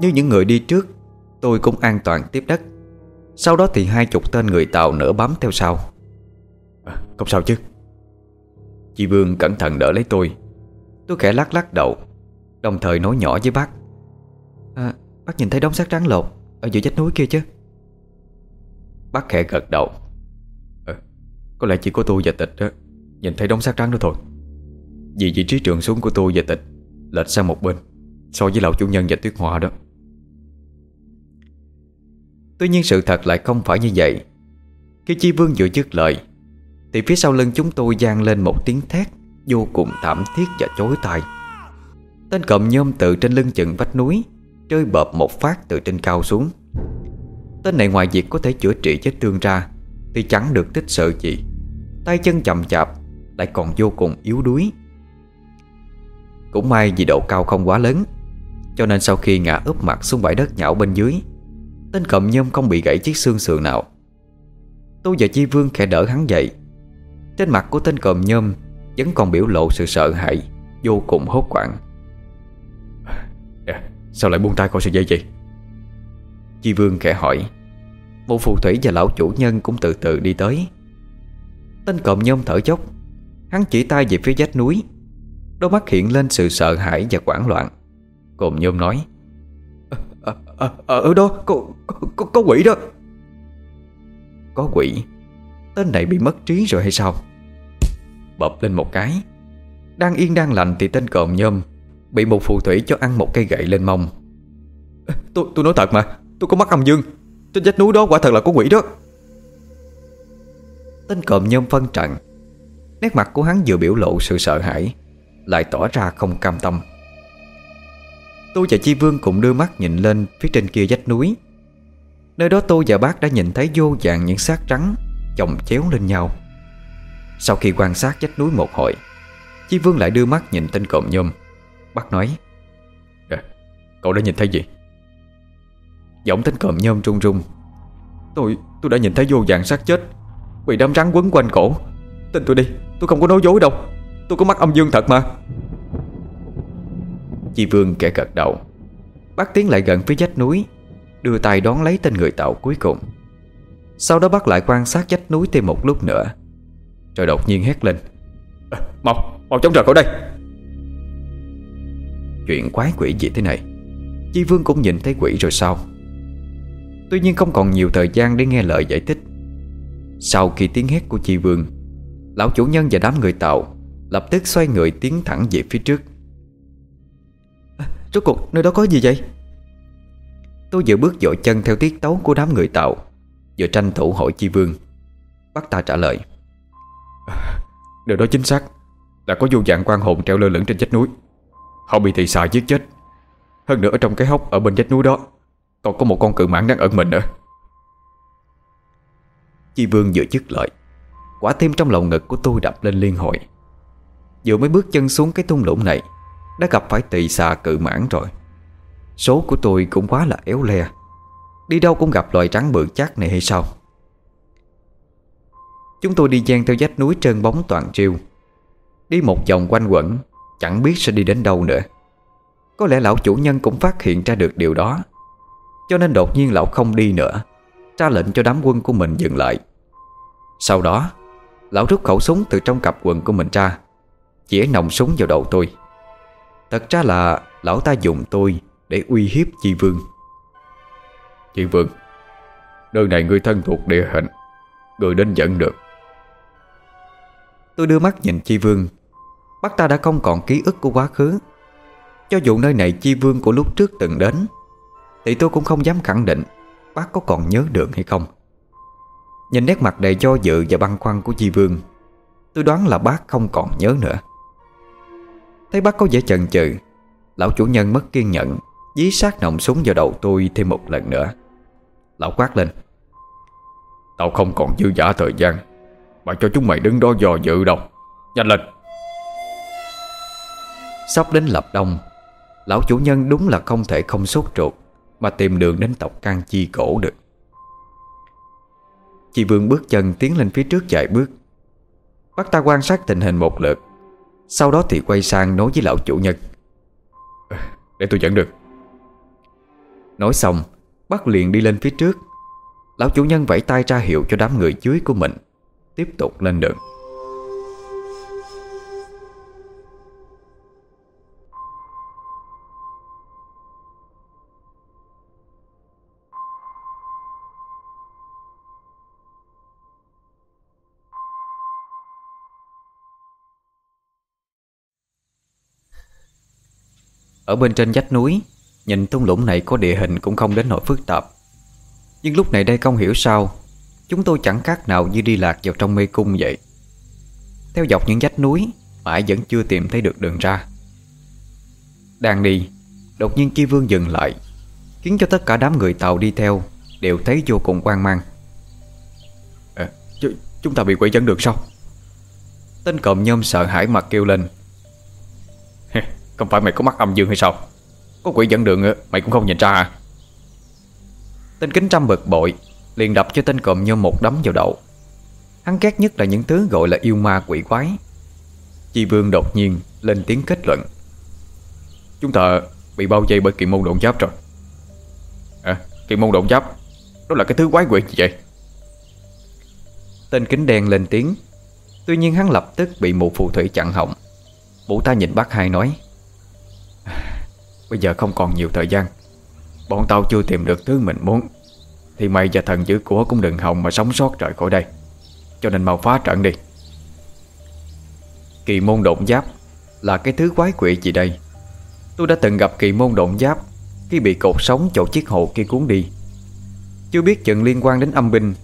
Như những người đi trước Tôi cũng an toàn tiếp đất. Sau đó thì hai chục tên người Tàu nữa bám theo sau. À, Không sao chứ. Chị Vương cẩn thận đỡ lấy tôi. Tôi khẽ lắc lắc đầu Đồng thời nói nhỏ với bác. À, Bác nhìn thấy đống xác trắng lột Ở giữa vách núi kia chứ? Bác khẽ gật đầu. À, Có lẽ chỉ có tôi và tịch đó Nhìn thấy đống xác trắng đó thôi. Vì vị trí trường xuống của tôi và tịch Lệch sang một bên So với lão chủ nhân và tuyết hoa đó. Tuy nhiên sự thật lại không phải như vậy. Khi Chi Vương vừa dứt lời, Thì phía sau lưng chúng tôi gian lên một tiếng thét Vô cùng thảm thiết và chối tai. Tên cộm nhôm tự trên lưng chừng vách núi Rơi bợp một phát từ trên cao xuống. Tên này ngoài việc có thể chữa trị vết thương ra, Thì chẳng được tích sợ gì. Tay chân chậm chạp Lại còn vô cùng yếu đuối. Cũng may vì độ cao không quá lớn, Cho nên sau khi ngã úp mặt xuống bãi đất nhão bên dưới Tên cộm nhôm không bị gãy chiếc xương sườn nào. Tôi và Chi Vương khẽ đỡ hắn dậy. Trên mặt của tên cộm nhôm Vẫn còn biểu lộ sự sợ hãi Vô cùng hốt hoảng. À, Sao lại buông tay khỏi sợi dây vậy? Chi Vương khẽ hỏi. Một phù thủy và lão chủ nhân cũng từ từ đi tới. Tên cộm nhôm thở dốc. Hắn chỉ tay về phía vách núi. Đôi mắt hiện lên sự sợ hãi và hoảng loạn. Cộm nhôm nói à, Ở đó có, có, có quỷ đó. Có quỷ? Tên này bị mất trí rồi hay sao? Bập lên một cái. Đang yên đang lành thì tên cộm nhôm Bị một phù thủy cho ăn một cây gậy lên mông. Tôi tôi nói thật mà Tôi có mắt âm dương. Trên vách núi đó quả thật là có quỷ đó. Tên cộm nhôm phân trận Nét mặt của hắn vừa biểu lộ sự sợ hãi Lại tỏ ra không cam tâm. Tôi và Chi Vương cùng đưa mắt nhìn lên Phía trên kia vách núi. Nơi đó tôi và bác đã nhìn thấy vô dạng những xác trắng Chồng chéo lên nhau. Sau khi quan sát vách núi một hồi Chi Vương lại đưa mắt nhìn tên cộm nhôm. Bác nói à, Cậu đã nhìn thấy gì? Giọng tên cộm nhôm run run Tôi tôi đã nhìn thấy vô dạng xác chết Bị đám rắn quấn quanh cổ. Tin tôi đi tôi không có nói dối đâu. Tôi có mắt âm dương thật mà. Chi Vương kẻ gật đầu. Bác tiến lại gần phía vách núi Đưa tay đón lấy tên người tạo cuối cùng. Sau đó bác lại quan sát vách núi thêm một lúc nữa. Rồi đột nhiên hét lên. À, Mau, mau chống rời khỏi đây. Chuyện quái quỷ gì thế này? Chi Vương cũng nhìn thấy quỷ rồi sao? Tuy nhiên không còn nhiều thời gian để nghe lời giải thích. Sau khi tiếng hét của Chi Vương Lão chủ nhân và đám người Tàu Lập tức xoay người tiến thẳng về phía trước Rốt cuộc nơi đó có gì vậy? Tôi vừa bước dội chân theo tiết tấu của đám người Tàu Vừa tranh thủ hỏi Chi Vương. Bắt ta trả lời. Điều đó chính xác. Là có vô dạng quan hồn treo lơ lửng trên vách núi. Họ bị thị xà giết chết. Hơn nữa ở trong cái hốc ở bên vách núi đó Còn có một con cự mãn đang ẩn mình nữa. Chi Vương vừa dứt lời Quả tim trong lòng ngực của tôi đập lên liên hồi. Vừa mới bước chân xuống cái thung lũng này đã gặp phải tỳ xà cự mãn rồi. Số của tôi cũng quá là éo le. Đi đâu cũng gặp loài trắng bự chắc này hay sao? Chúng tôi đi gian theo dách núi trơn bóng toàn triêu Đi một vòng quanh quẩn, Chẳng biết sẽ đi đến đâu nữa. Có lẽ lão chủ nhân cũng phát hiện ra được điều đó. Cho nên đột nhiên lão không đi nữa, Ra lệnh cho đám quân của mình dừng lại. Sau đó, Lão rút khẩu súng từ trong cặp quần của mình ra Chỉa nòng súng vào đầu tôi. Thật ra là Lão ta dùng tôi để uy hiếp Chi Vương. Chi Vương, Nơi này người thân thuộc địa hình, Người đến dẫn được. Tôi đưa mắt nhìn Chi Vương. Bác ta đã không còn ký ức của quá khứ. Cho dù nơi này chi vương của lúc trước từng đến, Thì tôi cũng không dám khẳng định Bác có còn nhớ được hay không. Nhìn nét mặt đầy do dự và băn khoăn của chi vương, Tôi đoán là bác không còn nhớ nữa. Thấy bác có vẻ chần chừ, Lão chủ nhân mất kiên nhẫn, Dí sát nòng súng vào đầu tôi thêm một lần nữa. Lão quát lên, Tao không còn dư giả thời gian, Mà cho chúng mày đứng đó dò dự đâu. Nhanh lên. Sắp đến lập đông, Lão chủ nhân đúng là không thể không sốt ruột Mà tìm đường đến tộc can chi cổ được. Chị Vương bước chân tiến lên phía trước vài bước. Bắt ta quan sát tình hình một lượt sau đó thì quay sang nói với lão chủ nhân Để tôi dẫn được. Nói xong Bắt liền đi lên phía trước. Lão chủ nhân vẫy tay ra hiệu cho đám người dưới của mình Tiếp tục lên đường Ở bên trên vách núi Nhìn thung lũng này có địa hình cũng không đến nỗi phức tạp. Nhưng lúc này đây không hiểu sao Chúng tôi chẳng khác nào như đi lạc vào trong mê cung vậy. Theo dọc những vách núi Mãi vẫn chưa tìm thấy được đường ra. Đang đi Đột nhiên Chi Vương dừng lại Khiến cho tất cả đám người tàu đi theo Đều thấy vô cùng quan mang. À, Chúng ta bị quỷ dẫn được sao? Tên cộm nhôm sợ hãi mặt kêu lên không phải mày có mắt âm dương hay sao? Có quỷ dẫn đường mày cũng không nhìn ra hả? Tên kính trăm bực bội Liền đập cho tên cộm như một đấm vào đầu. Hắn ghét nhất là những thứ gọi là yêu ma quỷ quái. Chi vương đột nhiên lên tiếng kết luận. Chúng ta bị bao vây bởi kỳ môn độn giáp rồi. À kỳ môn độn giáp? Đó là cái thứ quái quỷ gì vậy? Tên kính đen lên tiếng. Tuy nhiên hắn lập tức bị một phù thủy chặn họng. Bụ ta nhìn bác hai nói. Bây giờ không còn nhiều thời gian. Bọn tao chưa tìm được thứ mình muốn. Thì mày và thần dữ của cũng đừng hòng mà sống sót rời khỏi đây. Cho nên mau phá trận đi. Kỳ môn độn giáp Là cái thứ quái quỷ gì đây? Tôi đã từng gặp kỳ môn độn giáp Khi bị cột sống chỗ chiếc hồ kia cuốn đi. Chưa biết chừng liên quan đến âm binh.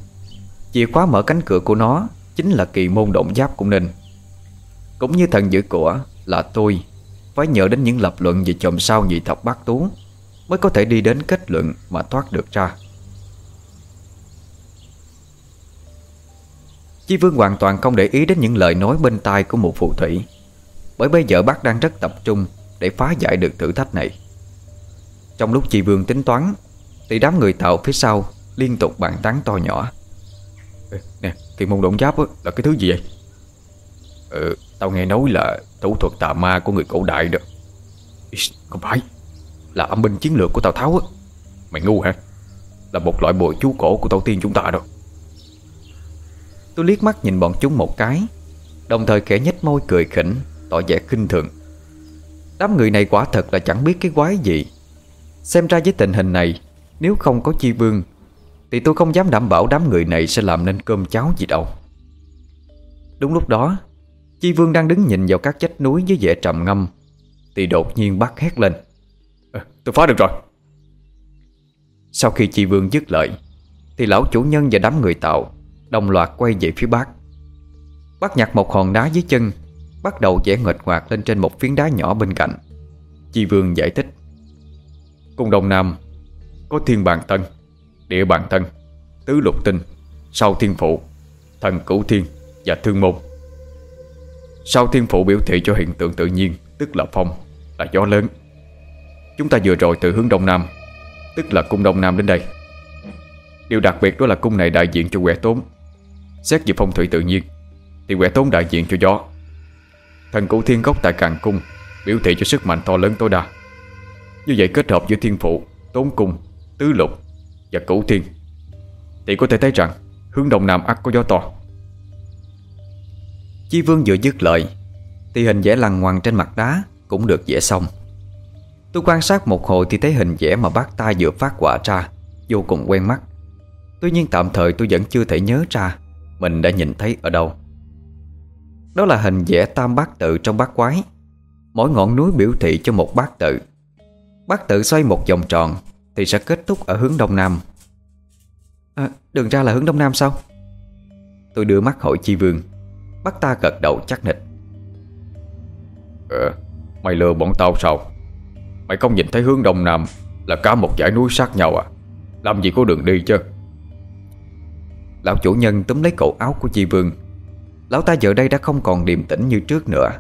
Chìa khóa mở cánh cửa của nó Chính là kỳ môn độn giáp cũng nên. Cũng như thần giữ của Là tôi phải nhờ đến những lập luận về chòm sao nhị thập bát tú Mới có thể đi đến kết luận mà thoát được ra. Chi Vương hoàn toàn không để ý đến những lời nói bên tai của một phù thủy Bởi bây giờ bác đang rất tập trung Để phá giải được thử thách này. Trong lúc Chi Vương tính toán Thì đám người tàu phía sau Liên tục bàn tán to nhỏ. Nè, kỳ môn động giáp là cái thứ gì vậy? Ừ, tao nghe nói là Thủ thuật tà ma của người cổ đại đó. Không phải Là âm binh chiến lược của Tào Tháo á? Mày ngu hả? Là một loại bồi chú cổ của tổ tiên chúng ta đó. Tôi liếc mắt nhìn bọn chúng một cái, Đồng thời kẻ nhếch môi cười khỉnh, Tỏ vẻ khinh thường. Đám người này quả thật là chẳng biết cái quái gì. Xem ra với tình hình này, Nếu không có chi vương, Thì tôi không dám đảm bảo đám người này sẽ làm nên cơm cháo gì đâu. Đúng lúc đó Chi Vương đang đứng nhìn vào các vách núi với vẻ trầm ngâm. Thì đột nhiên bắt hét lên. À, Tôi phá được rồi. Sau khi Chi Vương dứt lời Thì lão chủ nhân và đám người tạo Đồng loạt quay về phía bác. Bác nhặt một hòn đá dưới chân Bắt đầu vẽ nghịch ngoạc lên trên một phiến đá nhỏ bên cạnh. Chi Vương giải thích. Cung Đông Nam Có thiên bàn tân Địa bàn tân Tứ lục tinh Sau thiên phụ Thần cửu thiên Và thương môn sau thiên phụ biểu thị cho hiện tượng tự nhiên Tức là phong Là gió lớn? Chúng ta vừa rồi từ hướng đông nam Tức là cung đông nam đến đây. Điều đặc biệt đó là cung này đại diện cho quẻ tốn. Xét về phong thủy tự nhiên Thì quẻ tốn đại diện cho gió. Thần cụ thiên gốc tại càng cung Biểu thị cho sức mạnh to lớn tối đa. Như vậy kết hợp giữa thiên phụ Tốn cung, tứ lục và cửu thiên Thì có thể thấy rằng Hướng đông nam ắt có gió to. Chi Vương vừa dứt lời Thì hình vẽ lằn ngoằn trên mặt đá Cũng được vẽ xong. Tôi quan sát một hồi thì thấy hình vẽ mà bác ta vừa phát quả ra Vô cùng quen mắt. Tuy nhiên tạm thời tôi vẫn chưa thể nhớ ra Mình đã nhìn thấy ở đâu. Đó là hình vẽ tam bát tự trong bát quái. Mỗi ngọn núi biểu thị cho một bát tự. Bát tự xoay một vòng tròn Thì sẽ kết thúc ở hướng đông nam. À, Đường ra là hướng đông nam sao? Tôi đưa mắt hỏi Chi Vương. Bắt ta gật đầu chắc nịch. Ờ Mày lừa bọn tao sao? Mày không nhìn thấy hướng đông nam Là cả một dãy núi sát nhau à? Làm gì có đường đi chứ? Lão chủ nhân túm lấy cậu áo của Chi Vương. Lão ta giờ đây đã không còn điềm tĩnh như trước nữa,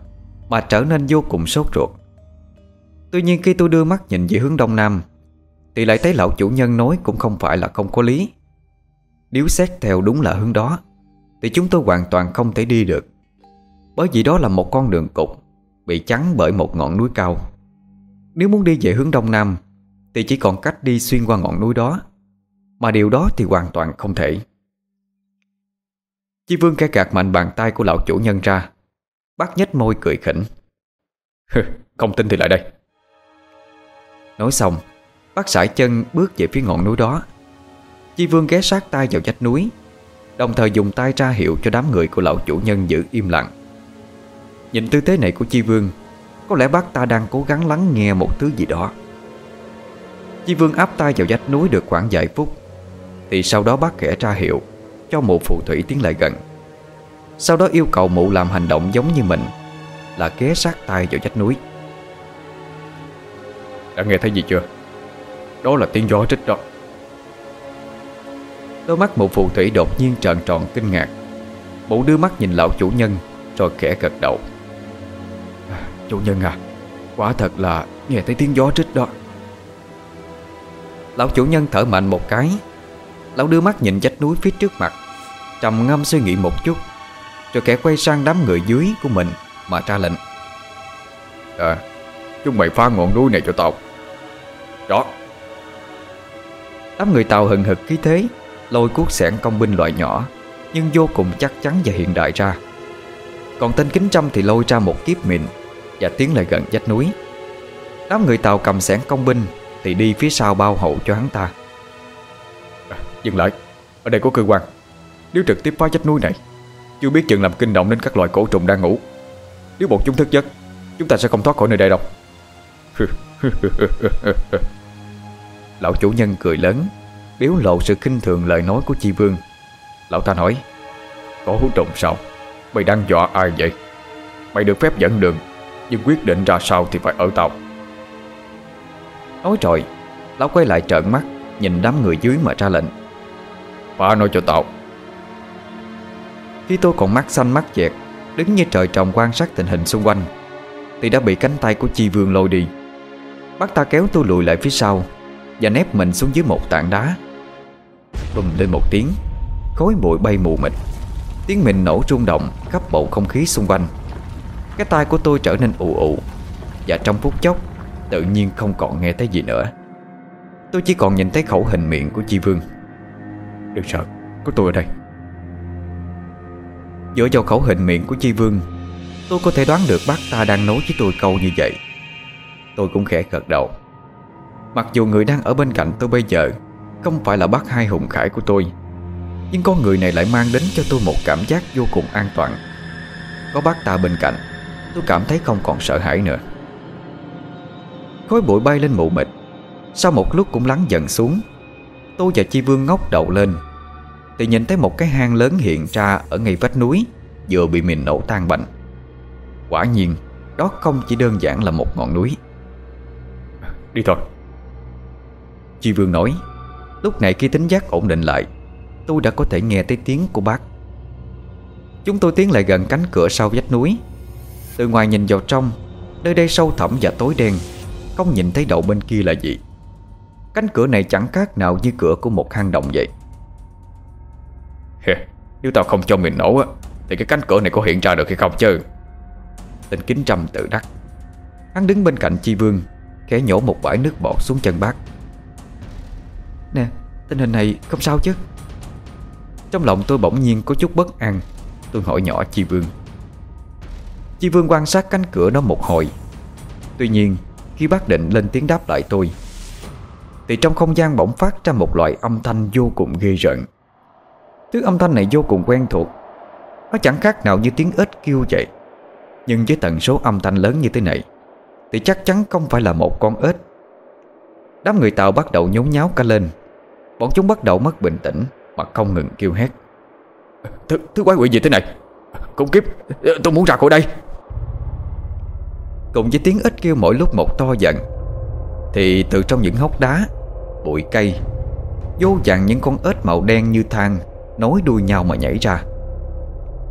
Mà trở nên vô cùng sốt ruột. Tuy nhiên khi tôi đưa mắt nhìn về hướng đông nam, Thì lại thấy lão chủ nhân nói cũng không phải là không có lý. Nếu xét theo đúng là hướng đó thì chúng tôi hoàn toàn không thể đi được. Bởi vì đó là một con đường cục Bị chắn bởi một ngọn núi cao. Nếu muốn đi về hướng đông nam, Thì chỉ còn cách đi xuyên qua ngọn núi đó. Mà điều đó thì hoàn toàn không thể. Chi Vương cái gạt mạnh bàn tay của lão chủ nhân ra, Bắt nhếch môi cười khỉnh. Không tin thì lại đây. Nói xong, Bác sải chân bước về phía ngọn núi đó. Chi Vương ghé sát tay vào vách núi. Đồng thời dùng tay ra hiệu cho đám người của lão chủ nhân giữ im lặng. Nhìn tư thế này của Chi Vương, Có lẽ bác ta đang cố gắng lắng nghe một thứ gì đó. Chi Vương áp tay vào vách núi được khoảng vài phút, Thì sau đó bác khẽ ra hiệu Cho một phù thủy tiến lại gần. Sau đó yêu cầu mụ làm hành động giống như mình, Là ghé sát tay vào vách núi. Đã nghe thấy gì chưa? Đó là tiếng gió rít đó. Đôi mắt mụ phù thủy đột nhiên trợn tròn kinh ngạc. Mụ đưa mắt nhìn lão chủ nhân, Rồi khẽ gật đầu. À, chủ nhân à Quả thật là nghe thấy tiếng gió rít đó. Lão chủ nhân thở mạnh một cái. Lão đưa mắt nhìn vách núi phía trước mặt, Trầm ngâm suy nghĩ một chút, Rồi kẻ quay sang đám người dưới của mình Mà ra lệnh. À Chúng mày phá ngọn núi này cho tao. Đó. Đám người Tàu hừng hực khí thế Lôi cuốc sẻn công binh loại nhỏ Nhưng vô cùng chắc chắn và hiện đại ra. Còn tên kính trăm thì lôi ra một kiếp mịn Và tiến lại gần vách núi. Đám người Tàu cầm sẻn công binh Thì đi phía sau bao hậu cho hắn ta. À, Dừng lại. Ở đây có cơ quan. Nếu trực tiếp phá vách núi này Chưa biết chừng làm kinh động đến các loài cổ trùng đang ngủ. Nếu bọn chúng thức giấc Chúng ta sẽ không thoát khỏi nơi đây đâu. Lão chủ nhân cười lớn. Biếu lộ sự khinh thường lời nói của chi vương. Lão ta nói, Có trộm sao? Mày đang dọa ai vậy? Mày được phép dẫn đường, Nhưng quyết định ra sao thì phải ở tàu. Nói rồi, Lão quay lại trợn mắt, Nhìn đám người dưới mà ra lệnh Phá nói cho tao. Khi tôi còn mắt xanh mắt dẹt, Đứng như trời trồng quan sát tình hình xung quanh, Thì đã bị cánh tay của chi vương lôi đi. Bắt ta kéo tôi lùi lại phía sau và nép mình xuống dưới một tảng đá. Bùm lên một tiếng Khói bụi bay mù mịt. Tiếng mình nổ rung động khắp bầu không khí xung quanh. Cái tai của tôi trở nên ù ù Và trong phút chốc Tự nhiên không còn nghe thấy gì nữa. Tôi chỉ còn nhìn thấy khẩu hình miệng của Chi Vương. Đừng sợ, có tôi ở đây. Dựa vào khẩu hình miệng của Chi Vương Tôi có thể đoán được bác ta đang nói với tôi câu như vậy. Tôi cũng khẽ gật đầu Mặc dù người đang ở bên cạnh tôi bây giờ Không phải là bác hai hùng khải của tôi, Nhưng con người này lại mang đến cho tôi một cảm giác vô cùng an toàn. Có bác ta bên cạnh, Tôi cảm thấy không còn sợ hãi nữa. Khói bụi bay lên mù mịt. Sau một lúc cũng lắng dần xuống, Tôi và Chi Vương ngóc đầu lên, Thì nhìn thấy một cái hang lớn hiện ra Ở ngay vách núi, Vừa bị mình nổ tan bành. Quả nhiên, Đó không chỉ đơn giản là một ngọn núi. Đi thôi. Chi Vương nói Lúc này khi tính giác ổn định lại Tôi đã có thể nghe thấy tiếng của bác. Chúng tôi tiến lại gần cánh cửa sau vách núi. Từ ngoài nhìn vào trong Nơi đây sâu thẳm và tối đen Không nhìn thấy đầu bên kia là gì. Cánh cửa này chẳng khác nào như cửa của một hang động vậy. Nếu tao không cho mình nổ á Thì cái cánh cửa này có hiện ra được hay không chứ? Tên kính trầm tự đắc. Hắn đứng bên cạnh Chi Vương Khẽ nhổ một bãi nước bọt xuống chân bác Nè, Tình hình này không sao chứ? Trong lòng tôi bỗng nhiên có chút bất an. Tôi hỏi nhỏ Chi Vương. Chi Vương quan sát cánh cửa đó một hồi. Tuy nhiên, Khi bác định lên tiếng đáp lại tôi, Thì trong không gian bỗng phát ra một loại âm thanh vô cùng ghê rợn. Thứ âm thanh này vô cùng quen thuộc. Nó chẳng khác nào như tiếng ếch kêu vậy. Nhưng với tần số âm thanh lớn như thế này, Thì chắc chắn không phải là một con ếch. Đám người Tàu bắt đầu nhốn nháo cả lên. Bọn chúng bắt đầu mất bình tĩnh Mà không ngừng kêu hét. Thứ, thứ quái quỷ gì thế này? Cũng kiếp tôi muốn ra khỏi đây. Cùng với tiếng ếch kêu mỗi lúc một to dần Thì từ trong những hốc đá Bụi cây Vô vàng những con ếch màu đen như than Nối đuôi nhau mà nhảy ra.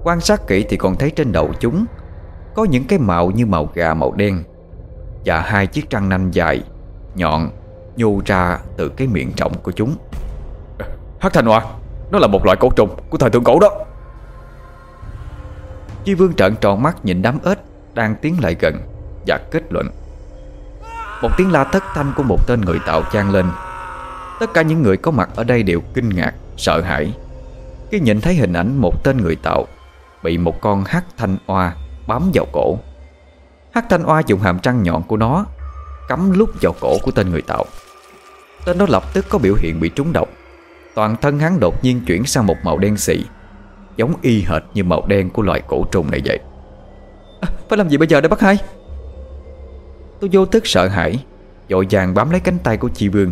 Quan sát kỹ thì còn thấy trên đầu chúng Có những cái mạo như màu gà màu đen Và hai chiếc răng nanh dài Nhọn Nhô ra từ cái miệng trọng của chúng. Hắc Thành Hoa, Nó là một loại cổ trùng của thời thượng cổ đó. Chi Vương trợn tròn mắt nhìn đám ếch Đang tiến lại gần Và kết luận. Một tiếng la thất thanh của một tên người tạo trang lên. Tất cả những người có mặt ở đây đều kinh ngạc, Sợ hãi. Khi nhìn thấy hình ảnh một tên người tạo Bị một con hắc thanh oa Bám vào cổ. Hắc thanh oa dùng hàm răng nhọn của nó Cắm lúc vào cổ của tên người tạo. Tên đó lập tức có biểu hiện bị trúng độc. Toàn thân hắn đột nhiên chuyển sang một màu đen xị Giống y hệt như màu đen của loài cổ trùng này vậy. À, Phải làm gì bây giờ đây bác hai? Tôi vô thức sợ hãi Dội vàng bám lấy cánh tay của Chi Vương.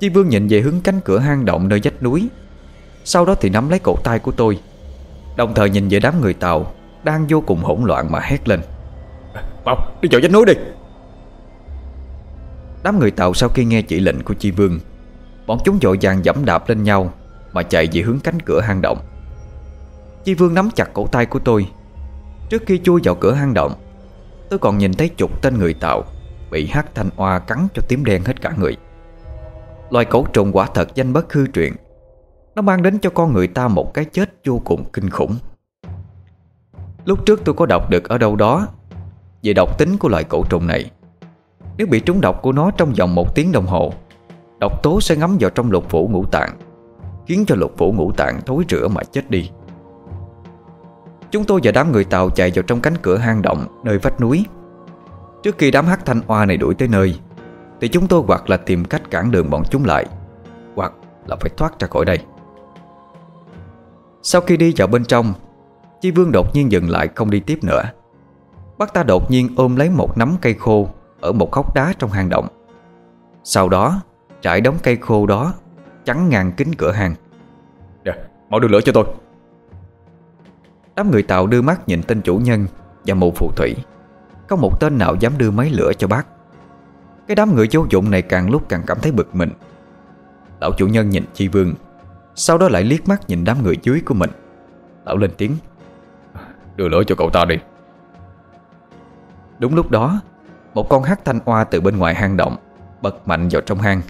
Chi Vương nhìn về hướng cánh cửa hang động nơi vách núi. Sau đó thì nắm lấy cổ tay của tôi Đồng thời nhìn về đám người Tàu Đang vô cùng hỗn loạn mà hét lên. Mau đi vào vách núi đi. Đám người Tàu sau khi nghe chỉ lệnh của Chi Vương, Bọn chúng dội vàng dẫm đạp lên nhau Mà chạy về hướng cánh cửa hang động. Chi Vương nắm chặt cổ tay của tôi. Trước khi chui vào cửa hang động, Tôi còn nhìn thấy chục tên người tạo Bị hắc thanh oa cắn cho tím đen hết cả người. Loài cổ trùng quả thật danh bất hư truyện Nó mang đến cho con người ta một cái chết vô cùng kinh khủng. Lúc trước tôi có đọc được ở đâu đó Về độc tính của loài cổ trùng này. Nếu bị trúng độc của nó trong vòng một tiếng đồng hồ, Độc tố sẽ ngấm vào trong lục phủ ngũ tạng, Khiến cho lục phủ ngũ tạng thối rữa mà chết đi. Chúng tôi và đám người Tàu chạy vào trong cánh cửa hang động Nơi vách núi. Trước khi đám hắc thanh oa này đuổi tới nơi, Thì chúng tôi hoặc là tìm cách cản đường bọn chúng lại, Hoặc là phải thoát ra khỏi đây. Sau khi đi vào bên trong, Chi Vương đột nhiên dừng lại không đi tiếp nữa. Bác ta đột nhiên ôm lấy một nắm cây khô ở một hốc đá trong hang động. Sau đó Trải đống cây khô đó Chắn ngang kính cửa hàng. Nè, mau đưa lửa cho tôi. Đám người Tàu đưa mắt nhìn tên chủ nhân Và mụ phù thủy. Không một tên nào dám đưa máy lửa cho bác. Cái đám người vô dụng này càng lúc càng cảm thấy bực mình. Lão chủ nhân nhìn Chi Vương Sau đó lại liếc mắt nhìn đám người dưới của mình. Lão lên tiếng Đưa lửa cho cậu ta đi. Đúng lúc đó một con hắc thanh oa từ bên ngoài hang động, Bật mạnh vào trong hang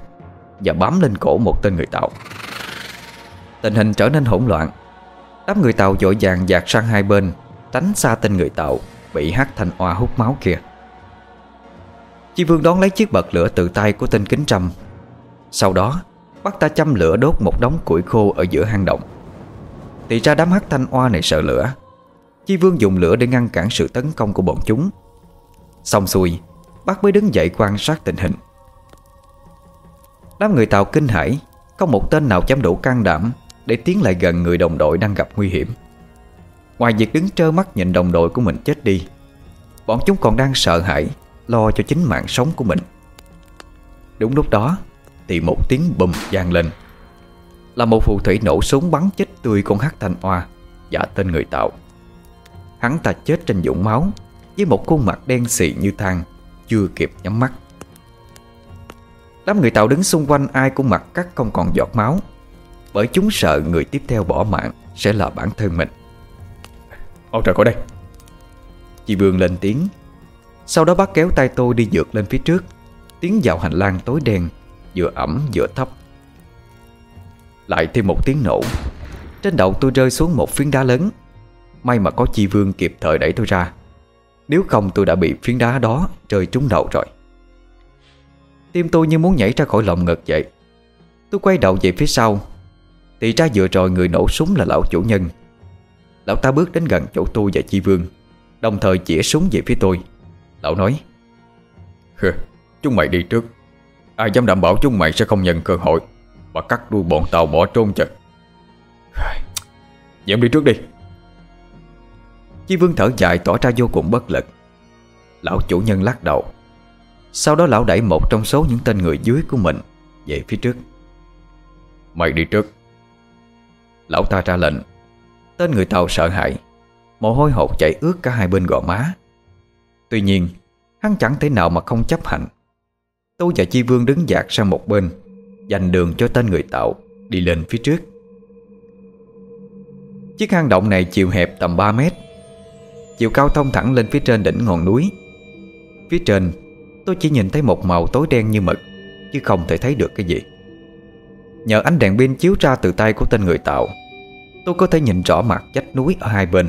Và bám lên cổ một tên người Tàu. Tình hình trở nên hỗn loạn. Đám người Tàu dội vàng dạt sang hai bên, Tránh xa tên người Tàu Bị hắc thanh oa hút máu kia. Chi Vương đón lấy chiếc bật lửa từ tay của tên kính trâm Sau đó, Bắt ta châm lửa đốt một đống củi khô Ở giữa hang động. Thì ra đám hắc thanh oa này sợ lửa. Chi Vương dùng lửa để ngăn cản sự tấn công của bọn chúng. Xong xuôi Bác mới đứng dậy quan sát tình hình. Đám người Tàu kinh hãi Không một tên nào dám đủ can đảm Để tiến lại gần người đồng đội đang gặp nguy hiểm. Ngoài việc đứng trơ mắt nhìn đồng đội của mình chết đi, Bọn chúng còn đang sợ hãi, Lo cho chính mạng sống của mình. Đúng lúc đó, Thì một tiếng bùm vang lên. Là một phù thủy nổ súng bắn chết tươi con hắc thanh oa, giả tên người tạo Hắn ta chết trên dũng máu, Với một khuôn mặt đen xì như than. Chưa kịp nhắm mắt. Đám người Tàu đứng xung quanh ai cũng mặt cắt không còn giọt máu, Bởi chúng sợ người tiếp theo bỏ mạng Sẽ là bản thân mình. Ông trời khỏi đây. Chị Vương lên tiếng. Sau đó bác kéo tay tôi đi dược lên phía trước. Tiến vào hành lang tối đen, Vừa ẩm vừa thấp. Lại thêm một tiếng nổ. Trên đầu tôi rơi xuống một phiến đá lớn. May mà có chị Vương kịp thời đẩy tôi ra. Nếu không tôi đã bị phiến đá đó Rơi trúng đầu rồi. Tim tôi như muốn nhảy ra khỏi lồng ngực vậy. Tôi quay đầu về phía sau. Thì ra vừa rồi người nổ súng là lão chủ nhân. Lão ta bước đến gần chỗ tôi và Chi Vương Đồng thời chĩa súng về phía tôi. Lão nói Chúng mày đi trước. Ai dám đảm bảo chúng mày sẽ không nhận cơ hội Mà cắt đuôi bọn tàu bỏ trôn chật Vậy em đi trước đi Chi Vương thở dài tỏ ra vô cùng bất lực. Lão chủ nhân lắc đầu. Sau đó lão đẩy một trong số những tên người dưới của mình Về phía trước. Mày đi trước. Lão ta ra lệnh. Tên người Tàu sợ hãi. Mồ hôi hột chảy ướt cả hai bên gò má. Tuy nhiên, Hắn chẳng thể nào mà không chấp hành. Tôi và Chi Vương đứng dạt sang một bên, Dành đường cho tên người tạo Đi lên phía trước. Chiếc hang động này chiều hẹp tầm 3 mét Chiều cao thông thẳng lên phía trên đỉnh ngọn núi. Phía trên Tôi chỉ nhìn thấy một màu tối đen như mực Chứ không thể thấy được cái gì. Nhờ ánh đèn pin chiếu ra từ tay của tên người tạo Tôi có thể nhìn rõ mặt vách núi ở hai bên.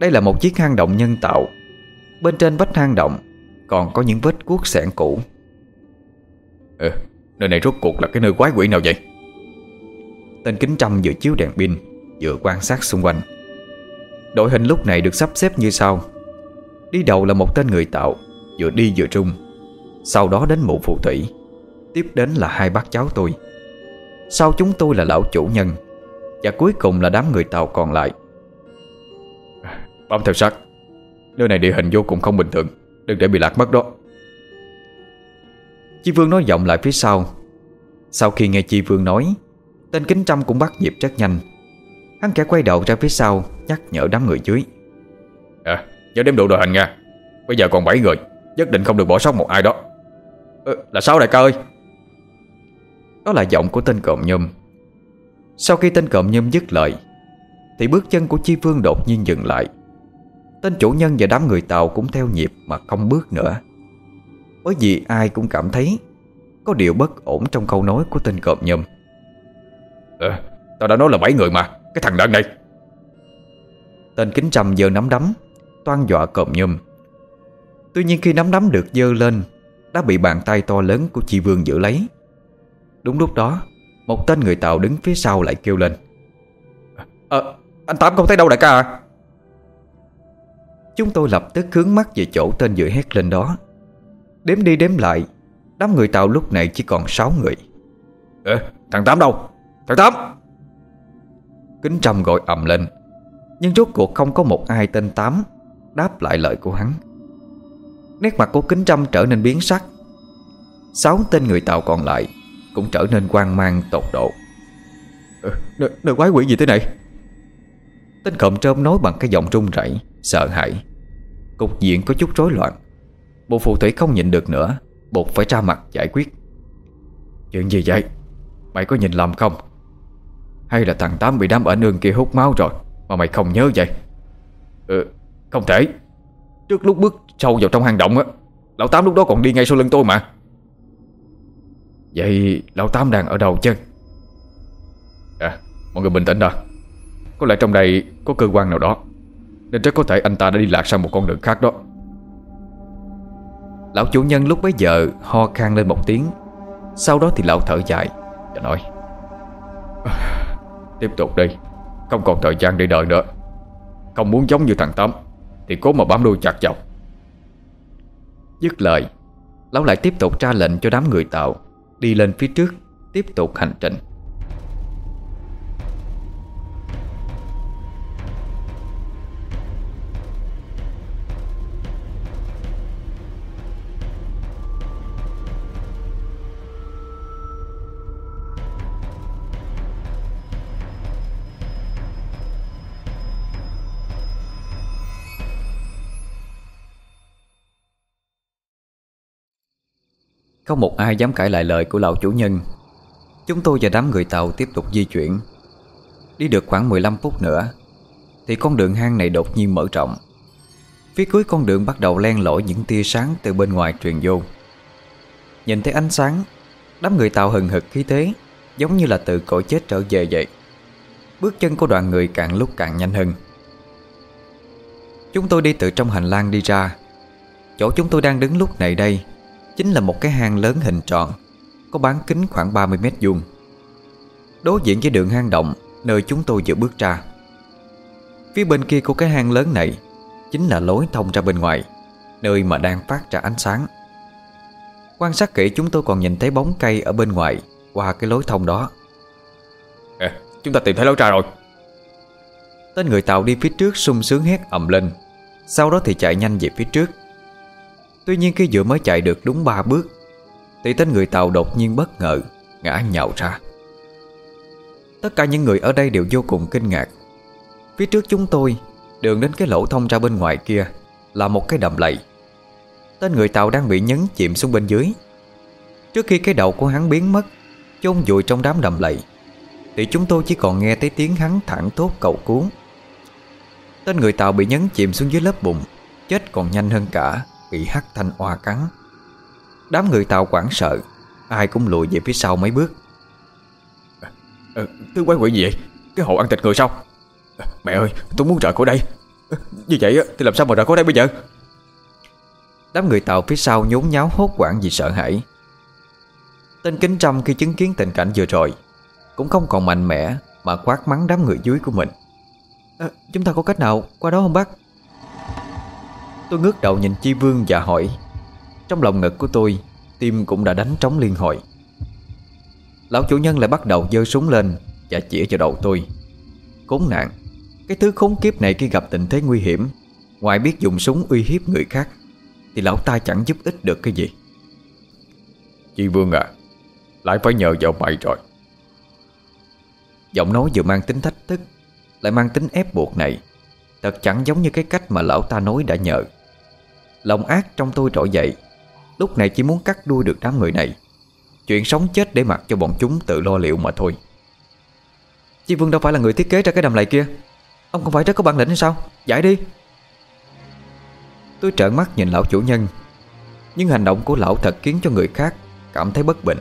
Đây là một chiếc hang động nhân tạo. Bên trên vách hang động Còn có những vết cuốc sẹn cũ. Ừ, nơi này rốt cuộc là cái nơi quái quỷ nào vậy? Tên kính trăm vừa chiếu đèn pin Vừa quan sát xung quanh Đội hình lúc này được sắp xếp như sau. Đi đầu là một tên người tạo, Vừa đi vừa trung. Sau đó đến mụ phù thủy. Tiếp đến là hai bác cháu tôi. Sau chúng tôi là lão chủ nhân, Và cuối cùng là đám người tàu còn lại. Bám theo sát. Nơi này địa hình vô cùng không bình thường, Đừng để bị lạc mất đó. Chi Vương nói giọng lại phía sau. Sau khi nghe Chi Vương nói, Tên kính trăm cũng bắt nhịp rất nhanh. Hắn kẻ quay đầu ra phía sau Nhắc nhở đám người dưới. À nhớ đếm độ đội hình nha. Bây giờ còn 7 người Nhất định không được bỏ sót một ai đó. Ừ, Là sao đại ca ơi. Đó là giọng của tên cộm nhôm. Sau khi tên cộm nhôm dứt lời Thì bước chân của Chi Vương đột nhiên dừng lại. Tên chủ nhân và đám người Tàu cũng theo nhịp mà không bước nữa. Bởi vì ai cũng cảm thấy Có điều bất ổn trong câu nói của tên cộm nhôm. Ờ, tao đã nói là bảy người mà. Cái thằng đàn này Tên kính trầm giơ nắm đấm Toan dọa cộm nhôm. Tuy nhiên khi nắm đấm được dơ lên Đã bị bàn tay to lớn của chị Vương giữ lấy. Đúng lúc đó Một tên người Tàu đứng phía sau lại kêu lên. À, anh Tám không thấy đâu đại ca à Chúng tôi lập tức hướng mắt về chỗ tên vừa hét lên đó. Đếm đi đếm lại Đám người Tàu lúc này chỉ còn 6 người. Ờ, thằng Tám đâu? Thằng Tám! Kính Trâm gọi ầm lên. Nhưng rốt cuộc không có một ai tên Tám Đáp lại lời của hắn. Nét mặt của Kính Trâm trở nên biến sắc. Sáu tên người Tàu còn lại Cũng trở nên quan mang tột độ. Ờ, nơi, nơi quái quỷ gì thế này? Tên khổng trôm nói bằng cái giọng run rẩy Sợ hãi. Cục diện có chút rối loạn. Bộ phù thủy không nhịn được nữa Buộc phải ra mặt giải quyết. Chuyện gì vậy? Mày có nhìn lầm không? Hay là thằng Tám bị đám ảnh ương kia hút máu rồi mà mày không nhớ vậy? Ừ không thể. Trước lúc bước sâu vào trong hang động á, Lão Tám lúc đó còn đi ngay sau lưng tôi mà. Vậy Lão Tám đang ở đâu chứ? À mọi người bình tĩnh đã. Có lẽ trong đây có cơ quan nào đó, Nên rất có thể anh ta đã đi lạc sang một con đường khác đó. Lão chủ nhân lúc bấy giờ ho khan lên một tiếng. Sau đó thì lão thở dài Và nói, Tiếp tục đi. Không còn thời gian để đợi nữa. Không muốn giống như thằng Tâm Thì cố mà bám đuôi chặt vào Dứt lời, Lão lại tiếp tục ra lệnh cho đám người tạo Đi lên phía trước, Tiếp tục hành trình. Không một ai dám cãi lại lời của lão chủ nhân. Chúng tôi và đám người tàu tiếp tục di chuyển. Đi được khoảng 15 phút nữa, Thì con đường hang này đột nhiên mở rộng. Phía cuối con đường bắt đầu len lỏi những tia sáng từ bên ngoài truyền vô. Nhìn thấy ánh sáng, Đám người tàu hừng hực khí thế, Giống như là từ cõi chết trở về vậy. Bước chân của đoàn người càng lúc càng nhanh hơn. Chúng tôi đi từ trong hành lang đi ra. Chỗ chúng tôi đang đứng lúc này đây Chính là một cái hang lớn hình tròn Có bán kính khoảng 30 mét vuông. Đối diện với đường hang động Nơi chúng tôi vừa bước ra. Phía bên kia của cái hang lớn này Chính là lối thông ra bên ngoài Nơi mà đang phát ra ánh sáng. Quan sát kỹ chúng tôi còn nhìn thấy bóng cây Ở bên ngoài Qua cái lối thông đó. À, Chúng ta tìm thấy lối ra rồi. Tên người Tàu đi phía trước sung sướng hét ầm lên Sau đó thì chạy nhanh về phía trước Tuy nhiên khi vừa mới chạy được đúng ba bước, Thì tên người Tàu đột nhiên bất ngờ, Ngã nhào ra. Tất cả những người ở đây đều vô cùng kinh ngạc. Phía trước chúng tôi, Đường đến cái lỗ thông ra bên ngoài kia Là một cái đầm lầy. Tên người Tàu đang bị nhấn chìm xuống bên dưới. Trước khi cái đầu của hắn biến mất, chôn vùi trong đám đầm lầy, Thì chúng tôi chỉ còn nghe thấy tiếng hắn thẳng thốt cầu cứu. Tên người Tàu bị nhấn chìm xuống dưới lớp bùn, Chết còn nhanh hơn cả. Bị hắc thanh oa cắn. Đám người Tàu quảng sợ Ai cũng lùi về phía sau mấy bước. À, Thứ quái quỷ gì vậy? Cái hộ ăn thịt người sao? À, Mẹ ơi tôi muốn rời khỏi đây. À, Như vậy thì làm sao mà rời khỏi đây bây giờ? Đám người Tàu phía sau nhốn nháo hốt quảng vì sợ hãi. Tên kính trăm khi chứng kiến tình cảnh vừa rồi Cũng không còn mạnh mẽ Mà quát mắng đám người dưới của mình. À, Chúng ta có cách nào qua đó không bác Tôi ngước đầu nhìn Chi Vương và hỏi Trong lòng ngực của tôi Tim cũng đã đánh trống liên hồi. Lão chủ nhân lại bắt đầu giơ súng lên Và chỉ cho đầu tôi. Khốn nạn Cái thứ khốn kiếp này khi gặp tình thế nguy hiểm Ngoài biết dùng súng uy hiếp người khác Thì lão ta chẳng giúp ích được cái gì. Chi Vương à Lại phải nhờ vào mày rồi. Giọng nói vừa mang tính thách thức Lại mang tính ép buộc này Thật chẳng giống như cái cách mà lão ta nói đã nhờ Lòng ác trong tôi trỗi dậy. Lúc này chỉ muốn cắt đuôi được đám người này. Chuyện sống chết để mặc cho bọn chúng tự lo liệu mà thôi. Chi Vương đâu phải là người thiết kế ra cái đầm lầy kia. Ông không phải rất có bản lĩnh hay sao? Giải đi. Tôi trợn mắt nhìn lão chủ nhân. Nhưng hành động của lão thật khiến cho người khác Cảm thấy bất bình.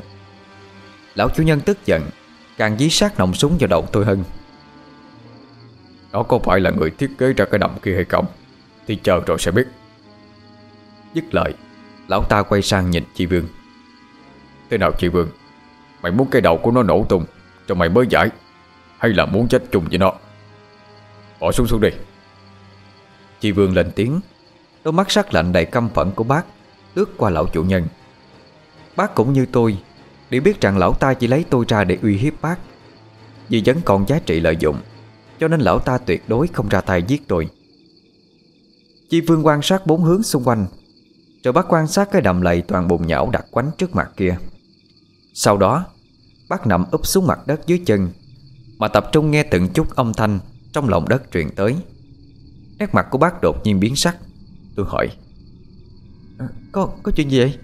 Lão chủ nhân tức giận, Càng dí sát nòng súng vào đầu tôi hơn. Đó có phải là người thiết kế ra cái đầm kia hay không? Thì chờ rồi sẽ biết. Dứt lời, Lão ta quay sang nhìn chị Vương. Thế nào chị Vương? Mày muốn cái đầu của nó nổ tung Cho mày mới giải, Hay là muốn chết chung với nó? Bỏ xuống xuống đi. Chị Vương lên tiếng, Đôi mắt sắc lạnh đầy căm phẫn của bác Lướt qua lão chủ nhân. Bác cũng như tôi Để biết rằng lão ta chỉ lấy tôi ra để uy hiếp bác, Vì vẫn còn giá trị lợi dụng, Cho nên lão ta tuyệt đối không ra tay giết tôi. Chi Vương quan sát bốn hướng xung quanh rồi bác quan sát cái đầm lầy toàn bùn nhão đặt quánh trước mặt kia. Sau đó, Bác nằm úp xuống mặt đất dưới chân, Mà tập trung nghe từng chút âm thanh Trong lòng đất truyền tới. Nét mặt của bác đột nhiên biến sắc. Tôi hỏi ờ, Có có chuyện gì vậy?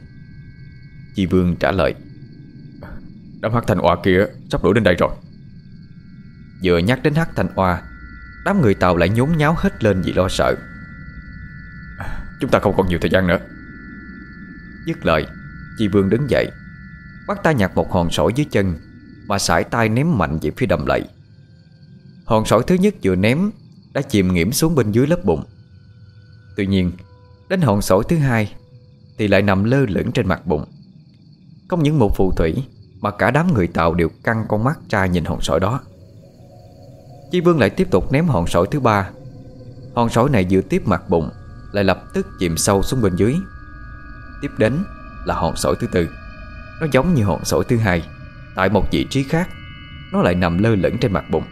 Chị Vương trả lời, Đám hắc thanh oa kia sắp đuổi đến đây rồi. Vừa nhắc đến hắc thanh oa, Đám người Tàu lại nhốn nháo hết lên vì lo sợ. Chúng ta không còn nhiều thời gian nữa. Dứt lời, Chị Vương đứng dậy, Bắt tay nhặt một hòn sỏi dưới chân Mà sải tay ném mạnh về phía đầm lầy. Hòn sỏi thứ nhất vừa ném Đã chìm nghiễm xuống bên dưới lớp bụng Tuy nhiên, Đến hòn sỏi thứ hai Thì lại nằm lơ lửng trên mặt bụng Không những một phù thủy Mà cả đám người Tàu đều căng con mắt ra nhìn hòn sỏi đó. Chi Vương lại tiếp tục ném hòn sỏi thứ ba. Hòn sỏi này vừa tiếp mặt bụng Lại lập tức chìm sâu xuống bên dưới. Tiếp đến là hòn sỏi thứ tư. Nó giống như hòn sỏi thứ hai Tại một vị trí khác Nó lại nằm lơ lửng trên mặt bụng.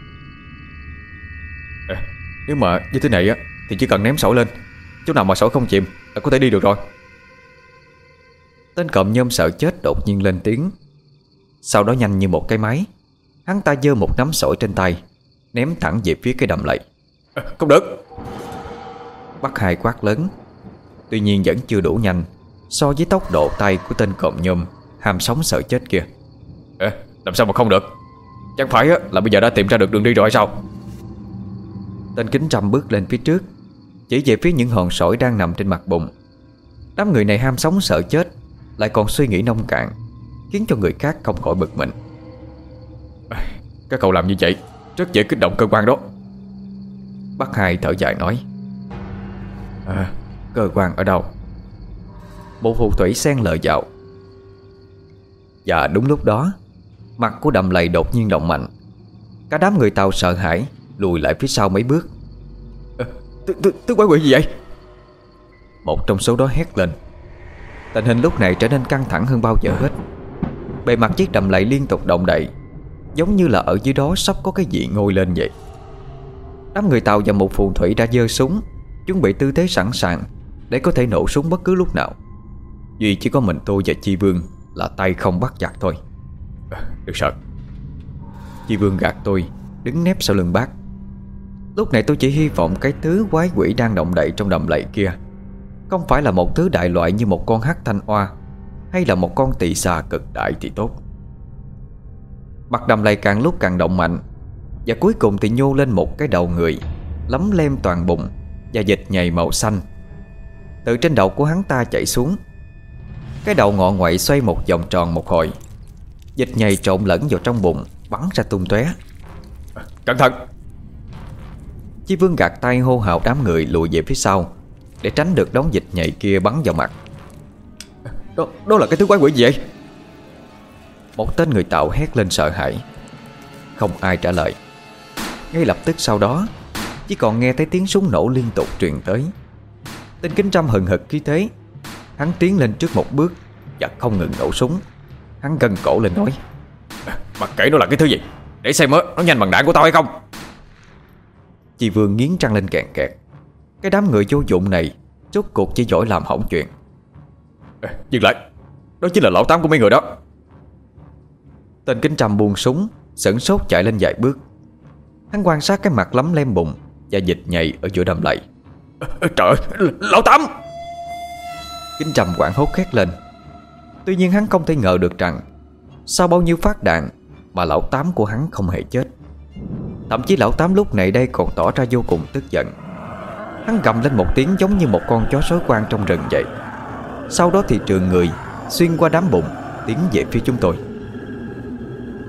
À, Nếu mà như thế này á Thì chỉ cần ném sỏi lên Chỗ nào mà sỏi không chìm là có thể đi được rồi. Tên cọm nhôm sợ chết đột nhiên lên tiếng. Sau đó nhanh như một cái máy Hắn ta giơ một nắm sỏi trên tay Ném thẳng về phía cái đầm lầy. À, Không được. Bắt hai quát lớn Tuy nhiên vẫn chưa đủ nhanh So với tốc độ tay của tên cọm nhôm Ham sống sợ chết kia. À, Làm sao mà không được? Chẳng phải là bây giờ đã tìm ra được đường đi rồi hay sao? Tên kính trăm bước lên phía trước Chỉ về phía những hòn sỏi đang nằm trên mặt bụng. Đám người này ham sống sợ chết Lại còn suy nghĩ nông cạn Khiến cho người khác không khỏi bực mình. Các cậu làm như vậy Rất dễ kích động cơ quan đó. Bác hai thở dài nói. À. Cơ quan ở đâu Bộ phù thủy xen lời dạo Và đúng lúc đó Mặt của đầm lầy đột nhiên động mạnh. Cả đám người tàu sợ hãi Lùi lại phía sau mấy bước. À, Thứ quái quỷ gì vậy? Một trong số đó hét lên. Tình hình lúc này trở nên căng thẳng hơn bao giờ hết. Bề mặt chiếc đầm lầy liên tục động đậy Giống như là ở dưới đó sắp có cái gì ngôi lên vậy. Đám người Tàu và một phù thủy đã giơ súng Chuẩn bị tư thế sẵn sàng Để có thể nổ súng bất cứ lúc nào Duy chỉ có mình tôi và Chi Vương Là tay không bắt chặt thôi. Đừng sợ. Chi Vương gạt tôi Đứng nép sau lưng bác. Lúc này tôi chỉ hy vọng cái thứ quái quỷ đang động đậy trong đầm lầy kia Không phải là một thứ đại loại như một con hắc thanh oa Hay là một con tỳ xà cực đại thì tốt. Mặt đầm lầy càng lúc càng động mạnh Và cuối cùng thì nhô lên một cái đầu người Lấm lem toàn bụng Và dịch nhầy màu xanh. Từ trên đầu của hắn ta chạy xuống Cái đầu ngọ ngoại xoay một vòng tròn một hồi. Dịch nhầy trộn lẫn vào trong bụng Bắn ra tung tóe. Cẩn thận! Chi Vương gạt tay hô hào đám người lùi về phía sau Để tránh được đón dịch nhảy kia bắn vào mặt. Đó, đó là cái thứ quái quỷ gì vậy? Một tên người tạo hét lên sợ hãi. Không ai trả lời. Ngay lập tức sau đó Chỉ còn nghe thấy tiếng súng nổ liên tục truyền tới. Tên kính trăm hừng hực khí thế Hắn tiến lên trước một bước Và không ngừng nổ súng. Hắn gân cổ lên nói Mặc kệ nó là cái thứ gì Để xem mới nó nhanh bằng đạn của tao hay không. Chị Vương nghiến trăng lên kẹt kẹt. Cái đám người vô dụng này Rốt cuộc chỉ giỏi làm hỏng chuyện. Dừng lại. Đó chính là lão tám của mấy người đó. Tên kính trăm buông súng Sửng sốt chạy lên vài bước. Hắn quan sát cái mặt lấm lem bụng Và dịch nhầy ở giữa đầm lầy. Trời ơi, lão tám Kính trầm quảng hốt khét lên. Tuy nhiên hắn không thể ngờ được rằng, Sau bao nhiêu phát đạn Mà lão tám của hắn không hề chết. Thậm chí lão tám lúc này đây còn tỏ ra vô cùng tức giận. Hắn gầm lên một tiếng giống như một con chó sói quan trong rừng vậy. Sau đó thì trường người, Xuyên qua đám bụng Tiến về phía chúng tôi.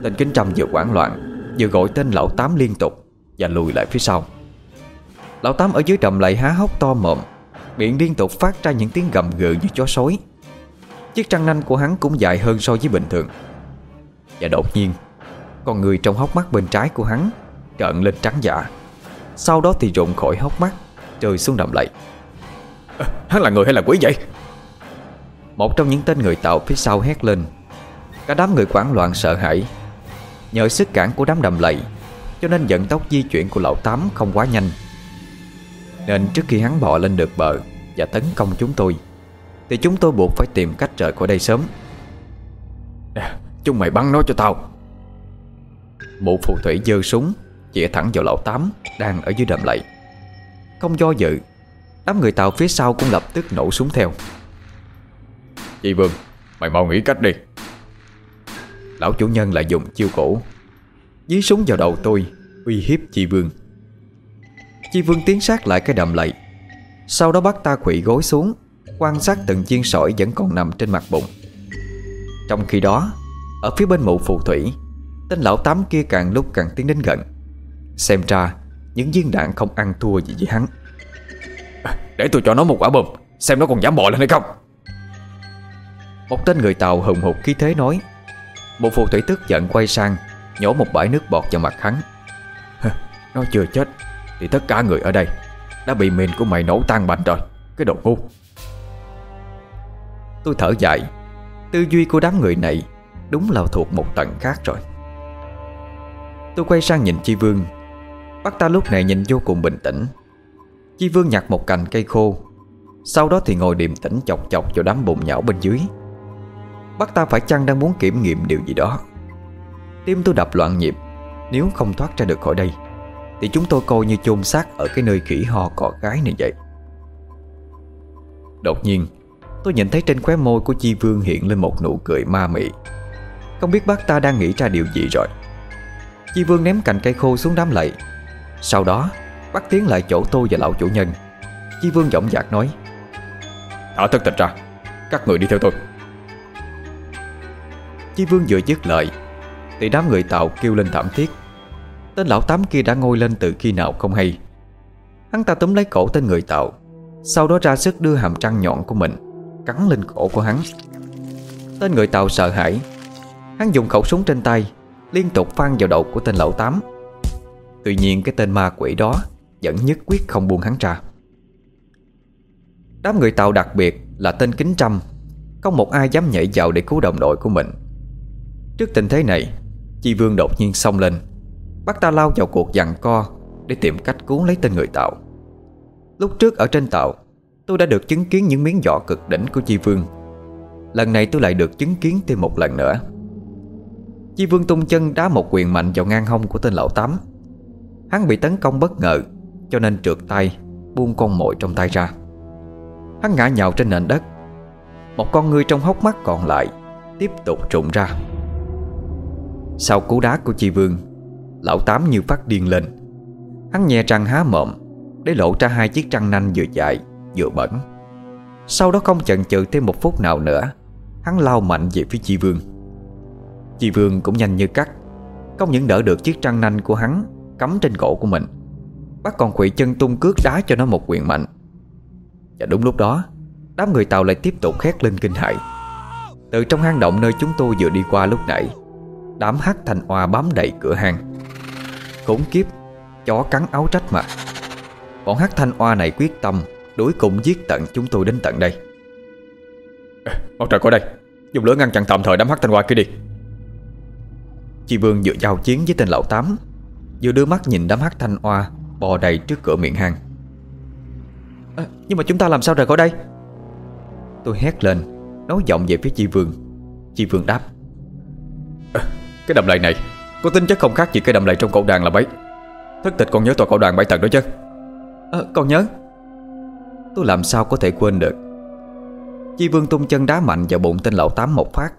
Tên kính trầm vừa hoảng loạn, Vừa gọi tên lão tám liên tục Và lùi lại phía sau. Lão tám ở dưới đầm lại há hốc to mồm Miệng liên tục phát ra những tiếng gầm gừ như chó sói. Chiếc răng nanh của hắn cũng dài hơn so với bình thường. Và đột nhiên Con người trong hốc mắt bên trái của hắn Trợn lên trắng dạ Sau đó thì rụng khỏi hốc mắt Rơi xuống đầm lầy. À, Hắn là người hay là quỷ vậy? Một trong những tên người tạo phía sau hét lên. Cả đám người quảng loạn sợ hãi. Nhờ sức cản của đám đầm lầy Cho nên vận tốc di chuyển của lão Tám không quá nhanh nên trước khi hắn bò lên được bờ Và tấn công chúng tôi Thì chúng tôi buộc phải tìm cách rời khỏi đây sớm. À, Chúng mày bắn nó cho tao. Mụ phù thủy giơ súng Chĩa thẳng vào lão Tám Đang ở dưới đầm lầy. Không do dự Đám người tàu phía sau cũng lập tức nổ súng theo. Chị Vương Mày mau nghĩ cách đi. Lão chủ nhân lại dùng chiêu cổ Dí súng vào đầu tôi Uy hiếp chị Vương. Chị Vương tiến sát lại cái đầm lầy. Sau đó bắt ta quỵ gối xuống Quan sát từng chiên sỏi vẫn còn nằm trên mặt bụng. Trong khi đó Ở phía bên mụ phù thủy Tên lão tám kia càng lúc càng tiến đến gần. Xem ra Những viên đạn không ăn thua gì với hắn. Để tôi cho nó một quả bom Xem nó còn dám bò lên hay không. Một tên người Tàu hùng hục khí thế nói. Một phù thủy tức giận quay sang Nhổ một bãi nước bọt vào mặt hắn. Nó chưa chết thì tất cả người ở đây Đã bị mìn của mày nổ tan bành rồi, Cái đồ ngu. Tôi thở dài. Tư duy của đám người này Đúng là thuộc một tầng khác rồi. Tôi quay sang nhìn Chi Vương. Bác ta lúc này nhìn vô cùng bình tĩnh. Chi Vương nhặt một cành cây khô. Sau đó thì ngồi điềm tĩnh chọc chọc vào đám bụng nhão bên dưới. Bác ta phải chăng đang muốn kiểm nghiệm điều gì đó? Tim tôi đập loạn nhịp, Nếu không thoát ra được khỏi đây. Thì chúng tôi coi như chôn xác Ở cái nơi khỉ ho cỏ gái này vậy. Đột nhiên, Tôi nhìn thấy trên khóe môi của Chi Vương hiện lên một nụ cười ma mị. Không biết bác ta đang nghĩ ra điều gì rồi. Chi Vương ném cành cây khô xuống đám lầy. Sau đó Bắt tiến lại chỗ tôi và lão chủ nhân. Chi Vương giọng dạc nói, Thả thất tịch ra, Các người đi theo tôi. Chi Vương vừa dứt lời, Thì đám người Tàu kêu lên thảm thiết. Tên lão tám kia đã ngồi lên từ khi nào không hay. Hắn ta túm lấy cổ tên người Tàu Sau đó ra sức đưa hàm răng nhọn của mình Cắn lên cổ của hắn. Tên người Tàu sợ hãi, Hắn dùng khẩu súng trên tay Liên tục phan vào đầu của tên lão tám. Tuy nhiên cái tên ma quỷ đó Vẫn nhất quyết không buông hắn ra. Đám người Tàu đặc biệt là tên Kính Trăm, Không một ai dám nhảy vào để cứu đồng đội của mình. Trước tình thế này, Chi Vương đột nhiên xông lên. Bắt ta lao vào cuộc giằng co Để tìm cách cứu lấy tên người tạo. Lúc trước ở trên tàu, Tôi đã được chứng kiến những miếng vỏ cực đỉnh của Chi Vương. Lần này tôi lại được chứng kiến thêm một lần nữa. Chi Vương tung chân đá một quyền mạnh vào ngang hông của tên lão tám. Hắn bị tấn công bất ngờ, Cho nên trượt tay, Buông con mồi trong tay ra. Hắn ngã nhào trên nền đất. Một con người trong hốc mắt còn lại Tiếp tục trụng ra. Sau cú đá của Chi Vương Lão Tám như phát điên lên. Hắn nhè răng há mộm Để lộ ra hai chiếc răng nanh vừa dài, Vừa bẩn. Sau đó không chần chừ thêm một phút nào nữa, Hắn lao mạnh về phía Chi Vương. Chi Vương cũng nhanh như cắt, Không những đỡ được chiếc răng nanh của hắn Cắm trên cổ của mình, Bắt còn quỵ chân tung cước đá cho nó một quyền mạnh. Và đúng lúc đó, Đám người Tàu lại tiếp tục khét lên kinh hại Từ trong hang động nơi chúng tôi vừa đi qua lúc nãy, Đám hắc thành oa bám đầy cửa hang. Khốn kiếp Chó cắn áo trách mà. Bọn hắc thanh oa này quyết tâm Đuổi cùng giết tận chúng tôi đến tận đây. Ông trời coi đây Dùng lửa ngăn chặn tạm thời đám hắc thanh oa kia đi. Chị Vương vừa giao chiến với tên lão tám Vừa đưa mắt nhìn đám hắc thanh oa Bò đầy trước cửa miệng hang. À, Nhưng mà chúng ta làm sao rời khỏi đây? Tôi hét lên Nói giọng về phía chị Vương. Chị Vương đáp. À, Cái đầm lầy này Có tính chất không khác gì cái đầm lầy trong cổ đàn là mấy Thất tịch còn nhớ tòa cổ đàn bảy tầng đó chứ? À, Còn nhớ. Tôi làm sao có thể quên được? Chi Vương tung chân đá mạnh vào bụng tên lão tám một phát.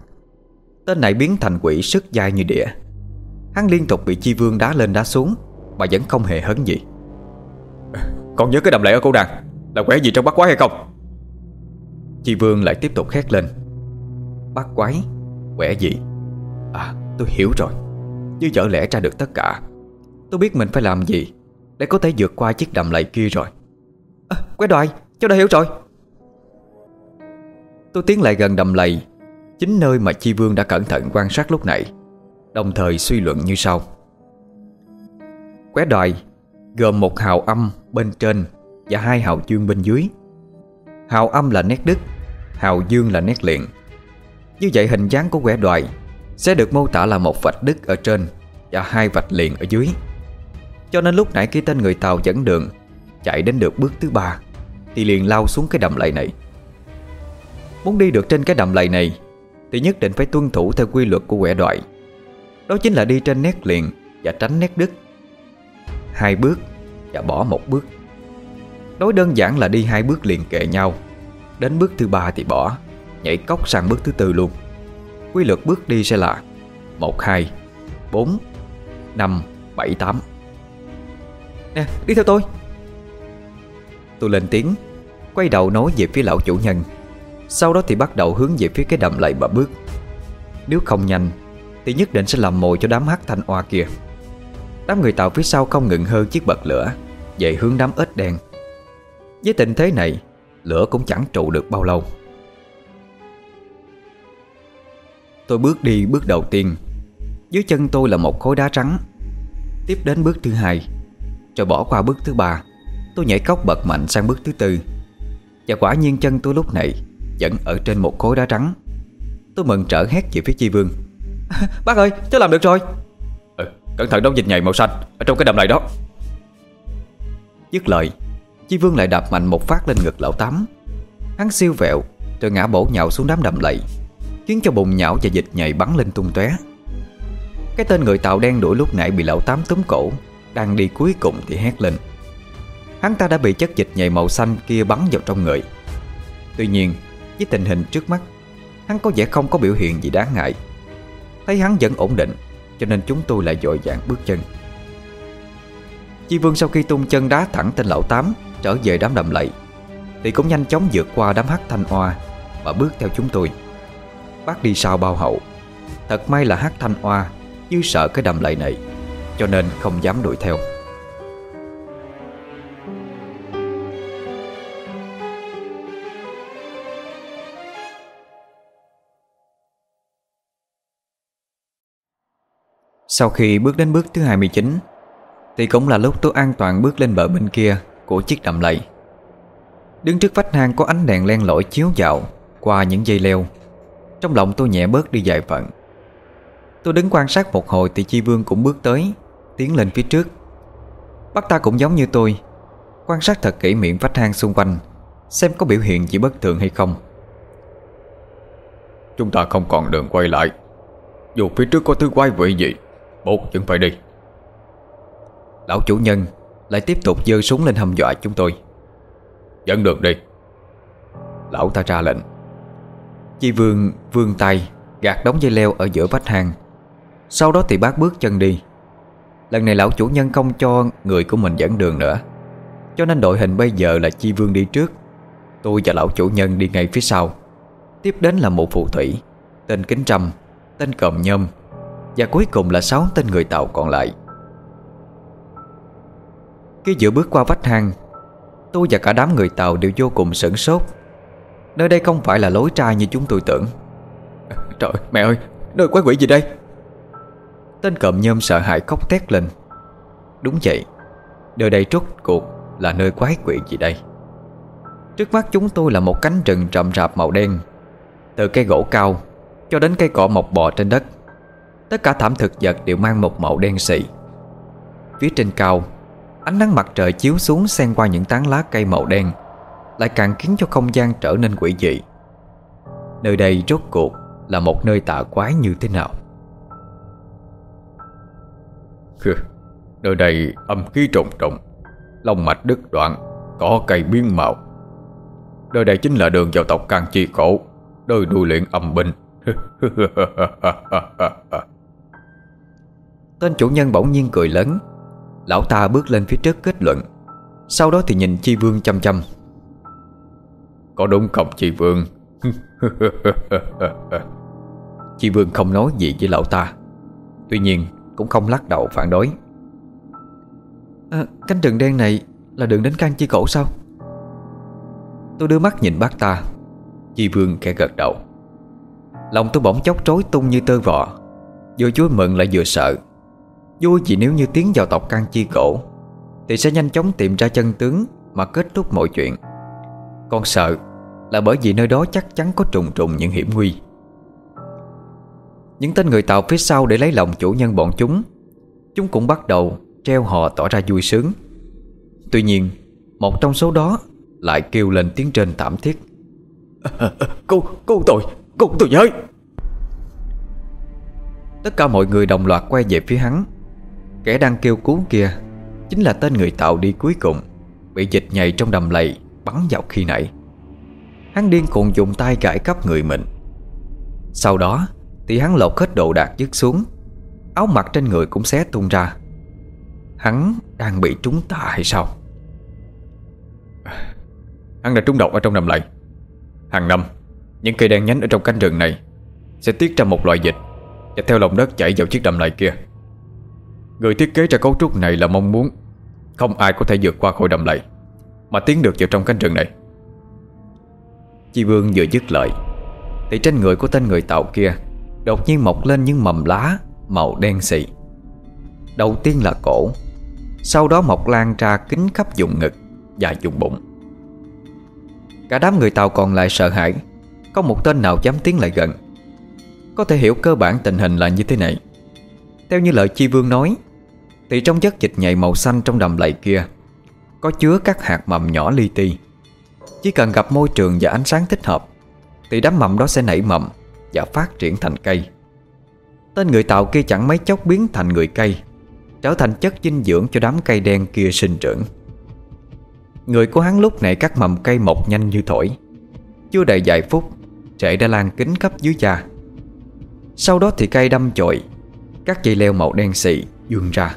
Tên này biến thành quỷ sức dai như địa. Hắn liên tục bị Chi Vương đá lên đá xuống Mà vẫn không hề hấn gì. Còn nhớ cái đầm lệ ở cổ đàn Là quẻ gì trong bắt quái hay không? Chi Vương lại tiếp tục khét lên. Bắt quái? Quẻ gì? À tôi hiểu rồi như vợ lẽ ra được tất cả. Tôi biết mình phải làm gì Để có thể vượt qua chiếc đầm lầy kia rồi. À, Quái đoài Cháu đã hiểu rồi. Tôi tiến lại gần đầm lầy Chính nơi mà Chi Vương đã cẩn thận quan sát lúc nãy Đồng thời suy luận như sau. Qué đoài Gồm một hào âm bên trên Và hai hào dương bên dưới. Hào âm là nét đứt Hào dương là nét liền. Như vậy hình dáng của quẻ đoài sẽ được mô tả là một vạch đứt ở trên Và hai vạch liền ở dưới. Cho nên lúc nãy khi tên người Tàu dẫn đường Chạy đến được bước thứ ba, Thì liền lao xuống cái đầm lầy này. Muốn đi được trên cái đầm lầy này, Thì nhất định phải tuân thủ theo quy luật của quẻ đoại. Đó chính là đi trên nét liền Và tránh nét đứt. Hai bước và bỏ một bước. Nói đơn giản là đi hai bước liền kề nhau. Đến bước thứ ba thì bỏ, Nhảy cốc sang bước thứ tư luôn. Quy luật bước đi sẽ là một, hai, bốn, năm, bảy, tám. Nè, đi theo tôi. Tôi lên tiếng, Quay đầu nói về phía lão chủ nhân. Sau đó thì bắt đầu hướng về phía cái đầm lầy mà bước. Nếu không nhanh, Thì nhất định sẽ làm mồi cho đám hắc thanh oa kia. Đám người Tàu phía sau không ngừng hơn chiếc bật lửa, Về hướng đám ếch đen. Với tình thế này, Lửa cũng chẳng trụ được bao lâu. Tôi bước đi bước đầu tiên. Dưới chân tôi là một khối đá trắng. Tiếp đến bước thứ hai Rồi bỏ qua bước thứ ba Tôi nhảy cốc bật mạnh sang bước thứ tư. Và quả nhiên chân tôi lúc này Vẫn ở trên một khối đá trắng. Tôi mừng trở hét về phía Chi Vương. Bác ơi cháu làm được rồi. Ừ, Cẩn thận đóng dịch nhầy màu xanh Ở trong cái đầm này đó. Dứt lời Chi Vương lại đạp mạnh một phát lên ngực lão tám. Hắn siêu vẹo Rồi ngã bổ nhào xuống đám đầm lầy Khiến cho bùng nhão và dịch nhầy bắn lên tung tóe. Cái tên người tạo đen đuổi lúc nãy bị lão tám túm cổ, Đang đi cuối cùng thì hét lên. Hắn ta đã bị chất dịch nhầy màu xanh kia bắn vào trong người. Tuy nhiên, Với tình hình trước mắt, Hắn có vẻ không có biểu hiện gì đáng ngại. Thấy hắn vẫn ổn định, Cho nên chúng tôi lại dội dàng bước chân. Chi Vương sau khi tung chân đá thẳng tên lão tám, Trở về đám đầm lầy, Thì cũng nhanh chóng vượt qua đám hắc thanh oa Mà bước theo chúng tôi. Bác đi sau bao hậu. Thật may là hát thanh oa, Như sợ cái đầm lầy này, Cho nên không dám đuổi theo. Sau khi bước đến bước thứ 29 Thì cũng là lúc tôi an toàn bước lên bờ bên kia Của chiếc đầm lầy. Đứng trước vách hang có ánh đèn len lỏi chiếu vào Qua những dây leo. Trong lòng tôi nhẹ bớt đi vài phần Tôi đứng quan sát một hồi Thì Chi Vương cũng bước tới Tiến lên phía trước. Bác ta cũng giống như tôi Quan sát thật kỹ miệng vách hang xung quanh Xem có biểu hiện gì bất thường hay không. Chúng ta không còn đường quay lại. Dù phía trước có thứ quái vị gì Bột vẫn phải đi. Lão chủ nhân Lại tiếp tục giơ súng lên hâm dọa chúng tôi. Dẫn đường đi. Lão ta ra lệnh Chi vương vươn tay Gạt đống dây leo ở giữa vách hang Sau đó thì bác bước chân đi. Lần này lão chủ nhân không cho người của mình dẫn đường nữa. Cho nên đội hình bây giờ là Chi vương đi trước, Tôi và lão chủ nhân đi ngay phía sau. Tiếp đến là một phù thủy, Tên Kính Trâm, Tên Cầm Nhâm Và cuối cùng là sáu tên người Tàu còn lại. Khi vừa bước qua vách hang Tôi và cả đám người Tàu đều vô cùng sửng sốt. Nơi đây không phải là lối ra như chúng tôi tưởng. Trời, mẹ ơi, Nơi quái quỷ gì đây? Tên cộm nhôm sợ hãi khóc thét lên. Đúng vậy, Nơi đây rốt cuộc là nơi quái quỷ gì đây? Trước mắt chúng tôi là một cánh rừng rậm rạp màu đen, Từ cây gỗ cao Cho đến cây cỏ mọc bò trên đất. Tất cả thảm thực vật đều mang một màu đen xị Phía trên cao, Ánh nắng mặt trời chiếu xuống xen qua những tán lá cây màu đen. Lại càng khiến cho không gian trở nên quỷ dị. Nơi đây rốt cuộc là một nơi tạ quái như thế nào? Nơi đây âm khí trùng trùng Long mạch đứt đoạn Có cây biến màu. Nơi đây chính là đường vào tộc Càng Chi Cổ Nơi đuôi luyện âm binh. Tên chủ nhân bỗng nhiên cười lớn. Lão ta bước lên phía trước kết luận Sau đó thì nhìn Chi Vương chăm chăm Có đúng không Chi Vương? Chi Vương không nói gì với lão ta. Tuy nhiên cũng không lắc đầu phản đối. À, Cánh rừng đen này là đường đến căn chi cổ sao? Tôi đưa mắt nhìn bác ta. Chi Vương kẻ gật đầu. Lòng tôi bỗng chốc trối tung như tơ vò. Vừa vui mừng lại vừa sợ. Vui vì nếu như tiến vào tộc căn chi cổ Thì sẽ nhanh chóng tìm ra chân tướng Mà kết thúc mọi chuyện Còn sợ là bởi vì nơi đó chắc chắn có trùng trùng những hiểm nguy. Những tên người Tàu phía sau để lấy lòng chủ nhân bọn chúng Chúng cũng bắt đầu treo hò tỏ ra vui sướng. Tuy nhiên Một trong số đó lại kêu lên tiếng trên thảm thiết. À, Cô, cô tôi, cô tôi với. Tất cả mọi người đồng loạt quay về phía hắn. Kẻ đang kêu cứu kia Chính là tên người tạo đi cuối cùng Bị dịch nhầy trong đầm lầy Bắn vào khi nãy. Hắn điên cuồng dùng tay gãi khắp người mình. Sau đó, Thì hắn lột hết đồ đạc dứt xuống. Áo mặc trên người cũng xé tung ra. Hắn đang bị trúng tà hay sao? Hắn đã trúng độc ở trong đầm lầy. Hàng năm, Những cây đen nhánh ở trong cánh rừng này Sẽ tiết ra một loại dịch Và theo lòng đất chảy vào chiếc đầm lầy kia. Người thiết kế ra cấu trúc này là mong muốn Không ai có thể vượt qua khỏi đầm lầy. Mà tiến được vào trong cánh rừng này. Chi Vương vừa dứt lời, Thì trên người của tên người tạo kia Đột nhiên mọc lên những mầm lá Màu đen xị Đầu tiên là cổ, Sau đó mọc lan ra kính khắp vùng ngực Và vùng bụng. Cả đám người Tàu còn lại sợ hãi, Có một tên nào dám tiến lại gần. Có thể hiểu cơ bản tình hình là như thế này. Theo như lời Chi Vương nói, Thì trong chất dịch nhầy màu xanh trong đầm lầy kia có chứa các hạt mầm nhỏ li ti. Chỉ cần gặp môi trường và ánh sáng thích hợp, Thì đám mầm đó sẽ nảy mầm Và phát triển thành cây. Tên người Tàu kia chẳng mấy chốc biến thành người cây, Trở thành chất dinh dưỡng cho đám cây đen kia sinh trưởng. Người của hắn lúc này các mầm cây mọc nhanh như thổi. Chưa đầy vài phút, Rễ đã lan kính khắp dưới da. Sau đó thì cây đâm chồi, Các dây leo màu đen xị dương ra.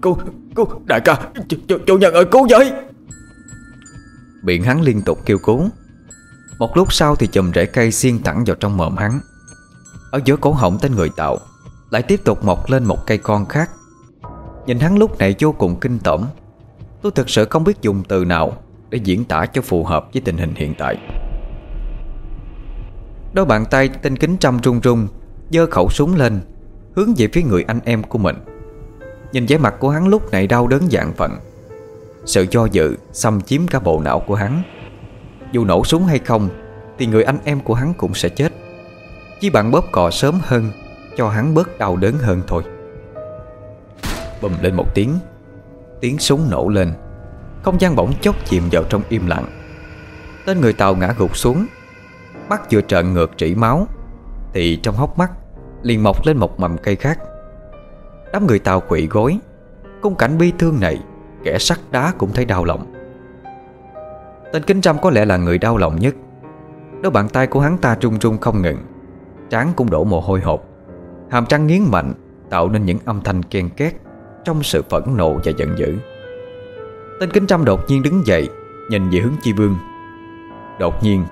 Cô, cô, đại ca Chủ, chủ nhân ơi cứu với. Miệng hắn liên tục kêu cứu. Một lúc sau thì chùm rễ cây xiên thẳng vào trong mồm hắn. Ở giữa cổ họng tên người tạo Lại tiếp tục mọc lên một cây con khác. Nhìn hắn lúc này vô cùng kinh tởm. Tôi thực sự không biết dùng từ nào Để diễn tả cho phù hợp với tình hình hiện tại. Đôi bàn tay tên kính trăm run run giơ khẩu súng lên Hướng về phía người anh em của mình. Nhìn vẻ mặt của hắn lúc này đau đớn dạng phận. Sự do dự xâm chiếm cả bộ não của hắn. Dù nổ súng hay không, Thì người anh em của hắn cũng sẽ chết. Chỉ bạn bóp cò sớm hơn, Cho hắn bớt đau đớn hơn thôi. Bùm lên một tiếng. Tiếng súng nổ lên. Không gian bỗng chốc chìm vào trong im lặng. Tên người Tàu ngã gục xuống. Mắt vừa trợn ngược trĩ máu, Thì trong hốc mắt liền mọc lên một mầm cây khác. Đám người Tàu quỵ gối. Cung cảnh bi thương này Kẻ sắt đá cũng thấy đau lòng. Tên Kính Trâm có lẽ là người đau lòng nhất. Đôi bàn tay của hắn ta trung trung không ngừng Trán cũng đổ mồ hôi hột. Hàm trăng nghiến mạnh Tạo nên những âm thanh ken két Trong sự phẫn nộ và giận dữ. Tên Kính Trâm đột nhiên đứng dậy Nhìn về hướng Chi Vương. Đột nhiên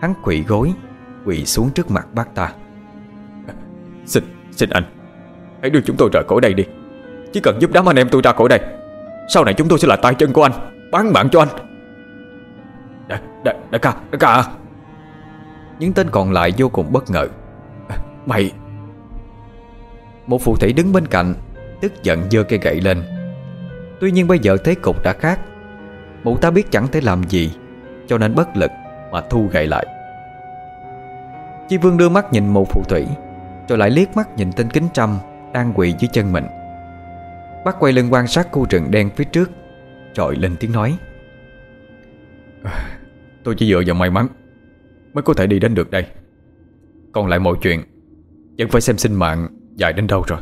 Hắn quỵ gối Quỳ xuống trước mặt bác ta. Xin, xin anh. Hãy đưa chúng tôi rời khỏi đây đi. Chỉ cần giúp đám anh em tôi ra khỏi đây Sau này chúng tôi sẽ là tay chân của anh Bán mạng cho anh. Đại, đại, đại ca, đại ca. À. Những tên còn lại vô cùng bất ngờ. Mày. Một phù thủy đứng bên cạnh Tức giận giơ cây gậy lên. Tuy nhiên bây giờ thế cục đã khác. Mụ ta biết chẳng thể làm gì Cho nên bất lực mà thu gậy lại. Chi Vương đưa mắt nhìn một phù thủy Rồi lại liếc mắt nhìn tên kính trăm. Đang quỳ dưới chân mình. Bác quay lưng quan sát khu rừng đen phía trước Rồi lên tiếng nói. Tôi chỉ dựa vào may mắn Mới có thể đi đến được đây. Còn lại mọi chuyện Vẫn phải xem sinh mạng dài đến đâu rồi.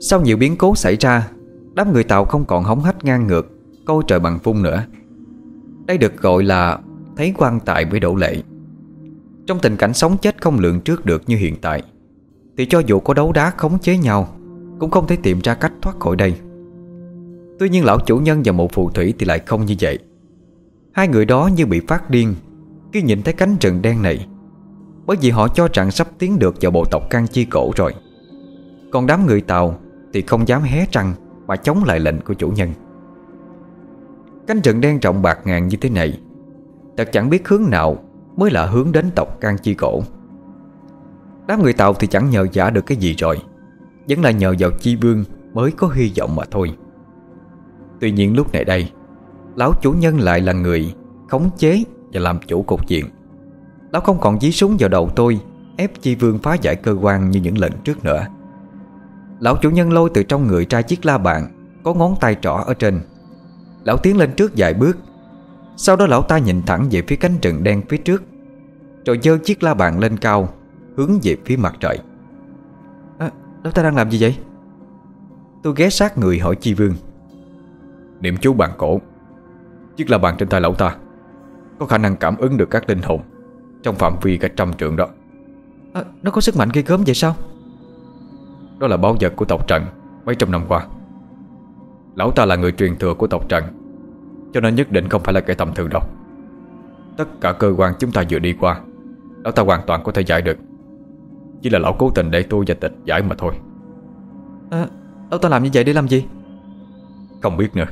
Sau nhiều biến cố xảy ra Đám người Tàu không còn hống hách ngang ngược Coi trời bằng vung nữa. Đây được gọi là Thấy quan tại với đổ lệ. Trong tình cảnh sống chết không lượng trước được như hiện tại thì cho dù có đấu đá khống chế nhau, Cũng không thể tìm ra cách thoát khỏi đây. Tuy nhiên lão chủ nhân và một phù thủy thì lại không như vậy. Hai người đó như bị phát điên Khi nhìn thấy cánh rừng đen này, Bởi vì họ cho rằng sắp tiến được vào bộ tộc can chi cổ rồi. Còn đám người Tàu Thì không dám hé răng Mà chống lại lệnh của chủ nhân. Cánh rừng đen rộng bạc ngàn như thế này, Thật chẳng biết hướng nào Mới là hướng đến tộc can chi cổ. Đám người Tàu thì chẳng nhờ giả được cái gì rồi. Vẫn là nhờ vào chi vương Mới có hy vọng mà thôi. Tuy nhiên lúc này đây, Lão chủ nhân lại là người Khống chế và làm chủ cục diện. Lão không còn dí súng vào đầu tôi, Ép chi vương phá giải cơ quan như những lần trước nữa. Lão chủ nhân lôi từ trong người ra chiếc la bàn, Có ngón tay trỏ ở trên. Lão tiến lên trước vài bước. Sau đó lão ta nhìn thẳng về phía cánh rừng đen phía trước, Rồi dơ chiếc la bàn lên cao Hướng về phía mặt trời. À, Lão ta đang làm gì vậy? Tôi ghé sát người hỏi Chi Vương. Niệm chú bàn cổ. Chiếc la bàn trên tay lão ta. Có khả năng cảm ứng được các linh hồn Trong phạm vi cả trăm trượng đó. À, Nó có sức mạnh ghê gớm vậy sao? Đó là báu vật của tộc Trần Mấy trăm năm qua. Lão ta là người truyền thừa của tộc Trần Cho nên nhất định không phải là kẻ tầm thường đâu. Tất cả cơ quan chúng ta vừa đi qua Lão ta hoàn toàn có thể giải được Chỉ là lão cố tình để tôi và tịch giải mà thôi. À, Lão ta làm như vậy để làm gì? Không biết nữa.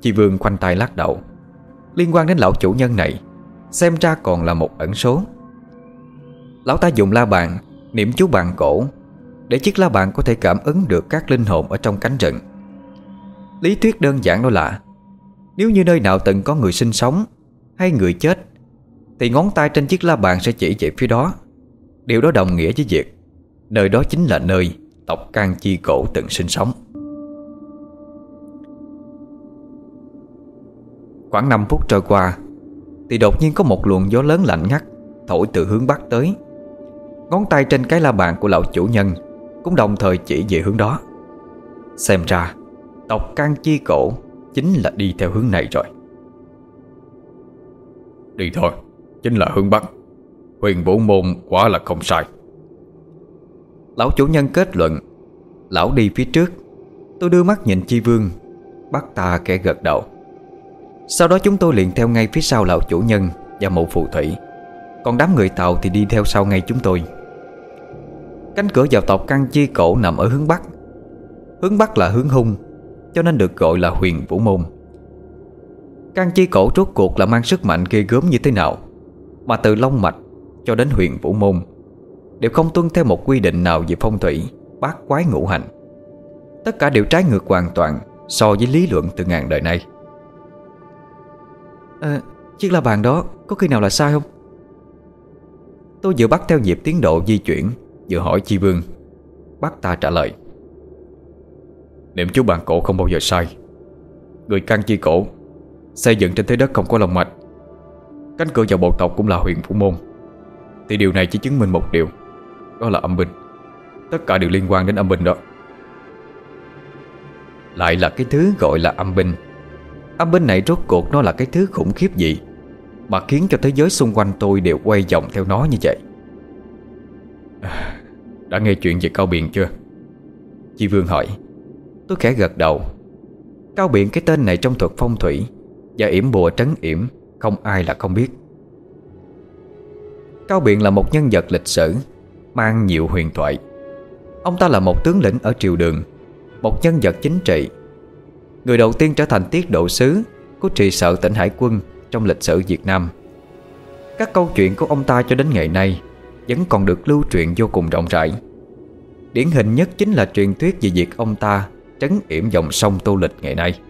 Chị Vương khoanh tay lắc đầu. Liên quan đến lão chủ nhân này Xem ra còn là một ẩn số. Lão ta dùng la bàn Niệm chú bàn cổ Để chiếc la bàn có thể cảm ứng được các linh hồn Ở trong cánh rừng. Lý thuyết đơn giản đó là Nếu như nơi nào từng có người sinh sống Hay người chết Thì ngón tay trên chiếc la bàn sẽ chỉ về phía đó Điều đó đồng nghĩa với việc Nơi đó chính là nơi Tộc Can Chi Cổ từng sinh sống. Khoảng 5 phút trôi qua, Thì đột nhiên có một luồng gió lớn lạnh ngắt, Thổi từ hướng bắc tới. Ngón tay trên cái la bàn của lão chủ nhân Cũng đồng thời chỉ về hướng đó. Xem ra, Tộc Can Chi Cổ Chính là đi theo hướng này rồi. Đi thôi, Chính là hướng Bắc. Huyền Vũ Môn quả là không sai. Lão chủ nhân kết luận, Lão đi phía trước. Tôi đưa mắt nhìn Chi Vương, Bắt ta kẻ gật đầu. Sau đó chúng tôi liền theo ngay phía sau lão chủ nhân Và mụ phù thủy. Còn đám người Tàu thì đi theo sau ngay chúng tôi. Cánh cửa vào tộc Căn Chi Cổ nằm ở hướng Bắc. Hướng Bắc là hướng hung, Cho nên được gọi là huyền vũ môn. Căn Chi Cổ rốt cuộc là mang sức mạnh ghê gớm như thế nào? Mà từ Long Mạch cho đến huyền vũ môn Đều không tuân theo một quy định nào về phong thủy Bát quái ngũ hành. Tất cả đều trái ngược hoàn toàn So với lý luận từ ngàn đời nay. À, Chiếc la bàn đó có khi nào là sai không? Tôi vừa bắt theo nhịp tiến độ di chuyển Vừa hỏi Chi Vương. Bác ta trả lời. Niệm chú bàn cổ không bao giờ sai. Người căn chi cổ Xây dựng trên thế đất không có lòng mạch. Cánh cửa vào bộ tộc cũng là huyền phủ môn Thì điều này chỉ chứng minh một điều. Đó là âm binh. Tất cả đều liên quan đến âm binh đó. Lại là cái thứ gọi là âm binh. Âm binh này rốt cuộc nó là cái thứ khủng khiếp gì Mà khiến cho thế giới xung quanh tôi đều quay vòng theo nó như vậy? Đã nghe chuyện về Cao Biện chưa? Chi Vương hỏi. Tôi khẽ gật đầu. Cao Biện cái tên này trong thuật phong thủy Và yểm bùa trấn yểm Không ai là không biết Cao Biện là một nhân vật lịch sử, Mang nhiều huyền thoại. Ông ta là một tướng lĩnh ở triều đường, Một nhân vật chính trị. Người đầu tiên trở thành tiết độ sứ Của trị sợ tỉnh Hải quân Trong lịch sử Việt Nam. Các câu chuyện của ông ta cho đến ngày nay Vẫn còn được lưu truyền vô cùng rộng rãi. Điển hình nhất chính là truyền thuyết về việc ông ta Trấn yểm dòng sông Tô Lịch ngày nay.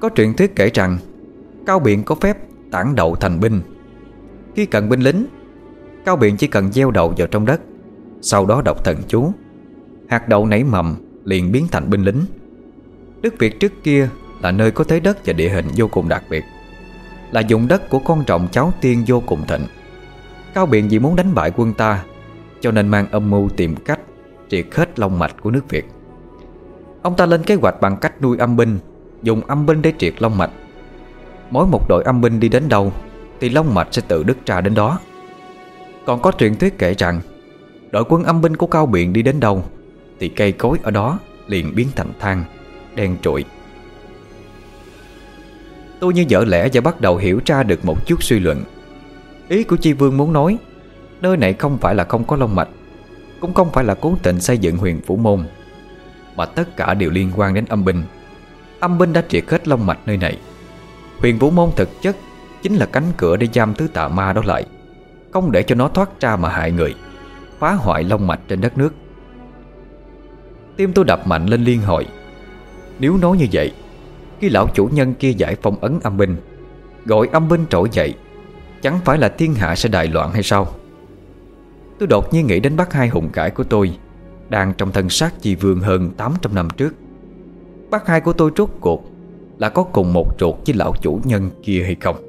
Có truyền thuyết kể rằng Cao Biện có phép tản đậu thành binh khi cần binh lính, Cao Biện chỉ cần gieo đậu vào trong đất, Sau đó đọc thần chú. Hạt đậu nảy mầm liền biến thành binh lính. Đức Việt trước kia là nơi có thế đất và địa hình vô cùng đặc biệt, Là dùng đất của con trọng cháu tiên vô cùng thịnh. Cao Biện vì muốn đánh bại quân ta, Cho nên mang âm mưu tìm cách Triệt hết long mạch của nước Việt. Ông ta lên kế hoạch bằng cách nuôi âm binh, Dùng âm binh để triệt long mạch. Mỗi một đội âm binh đi đến đâu thì long mạch sẽ tự đứt ra đến đó. Còn có truyền thuyết kể rằng, Đội quân âm binh của Cao Biện đi đến đâu, Thì cây cối ở đó liền biến thành than, Đen trụi. Tôi như vợ lẽ và bắt đầu hiểu ra được một chút suy luận. Ý của Chi Vương muốn nói, Nơi này không phải là không có long mạch, Cũng không phải là cố tình xây dựng huyền phủ môn, Mà tất cả đều liên quan đến âm binh. Âm binh đã triệt hết long mạch nơi này. Huyền vũ môn thực chất Chính là cánh cửa để giam thứ tà ma đó lại, Không để cho nó thoát ra mà hại người, Phá hoại long mạch trên đất nước. Tim tôi đập mạnh lên liên hồi. Nếu nói như vậy, Khi lão chủ nhân kia giải phong ấn âm binh, Gọi âm binh trỗi dậy, Chẳng phải là thiên hạ sẽ đại loạn hay sao? Tôi đột nhiên nghĩ đến bác hai hùng cải của tôi, Đang trong thân xác chi vương hơn 800 năm trước. Bác hai của tôi rốt cuộc Là có cùng một ruột với lão chủ nhân kia hay không?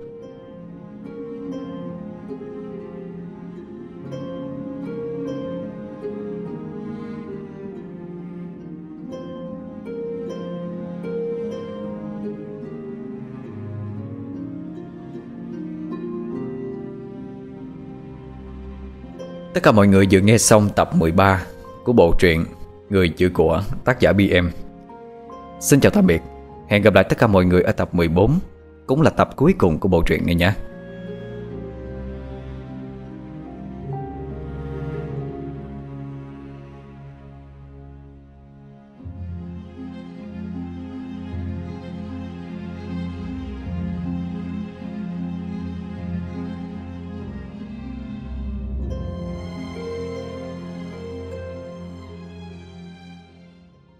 Tất cả mọi người vừa nghe xong tập 13 của bộ truyện Người chữ của, tác giả BM Xin chào tạm biệt. Hẹn gặp lại tất cả mọi người ở tập 14 Cũng là tập cuối cùng của bộ truyện này nhé.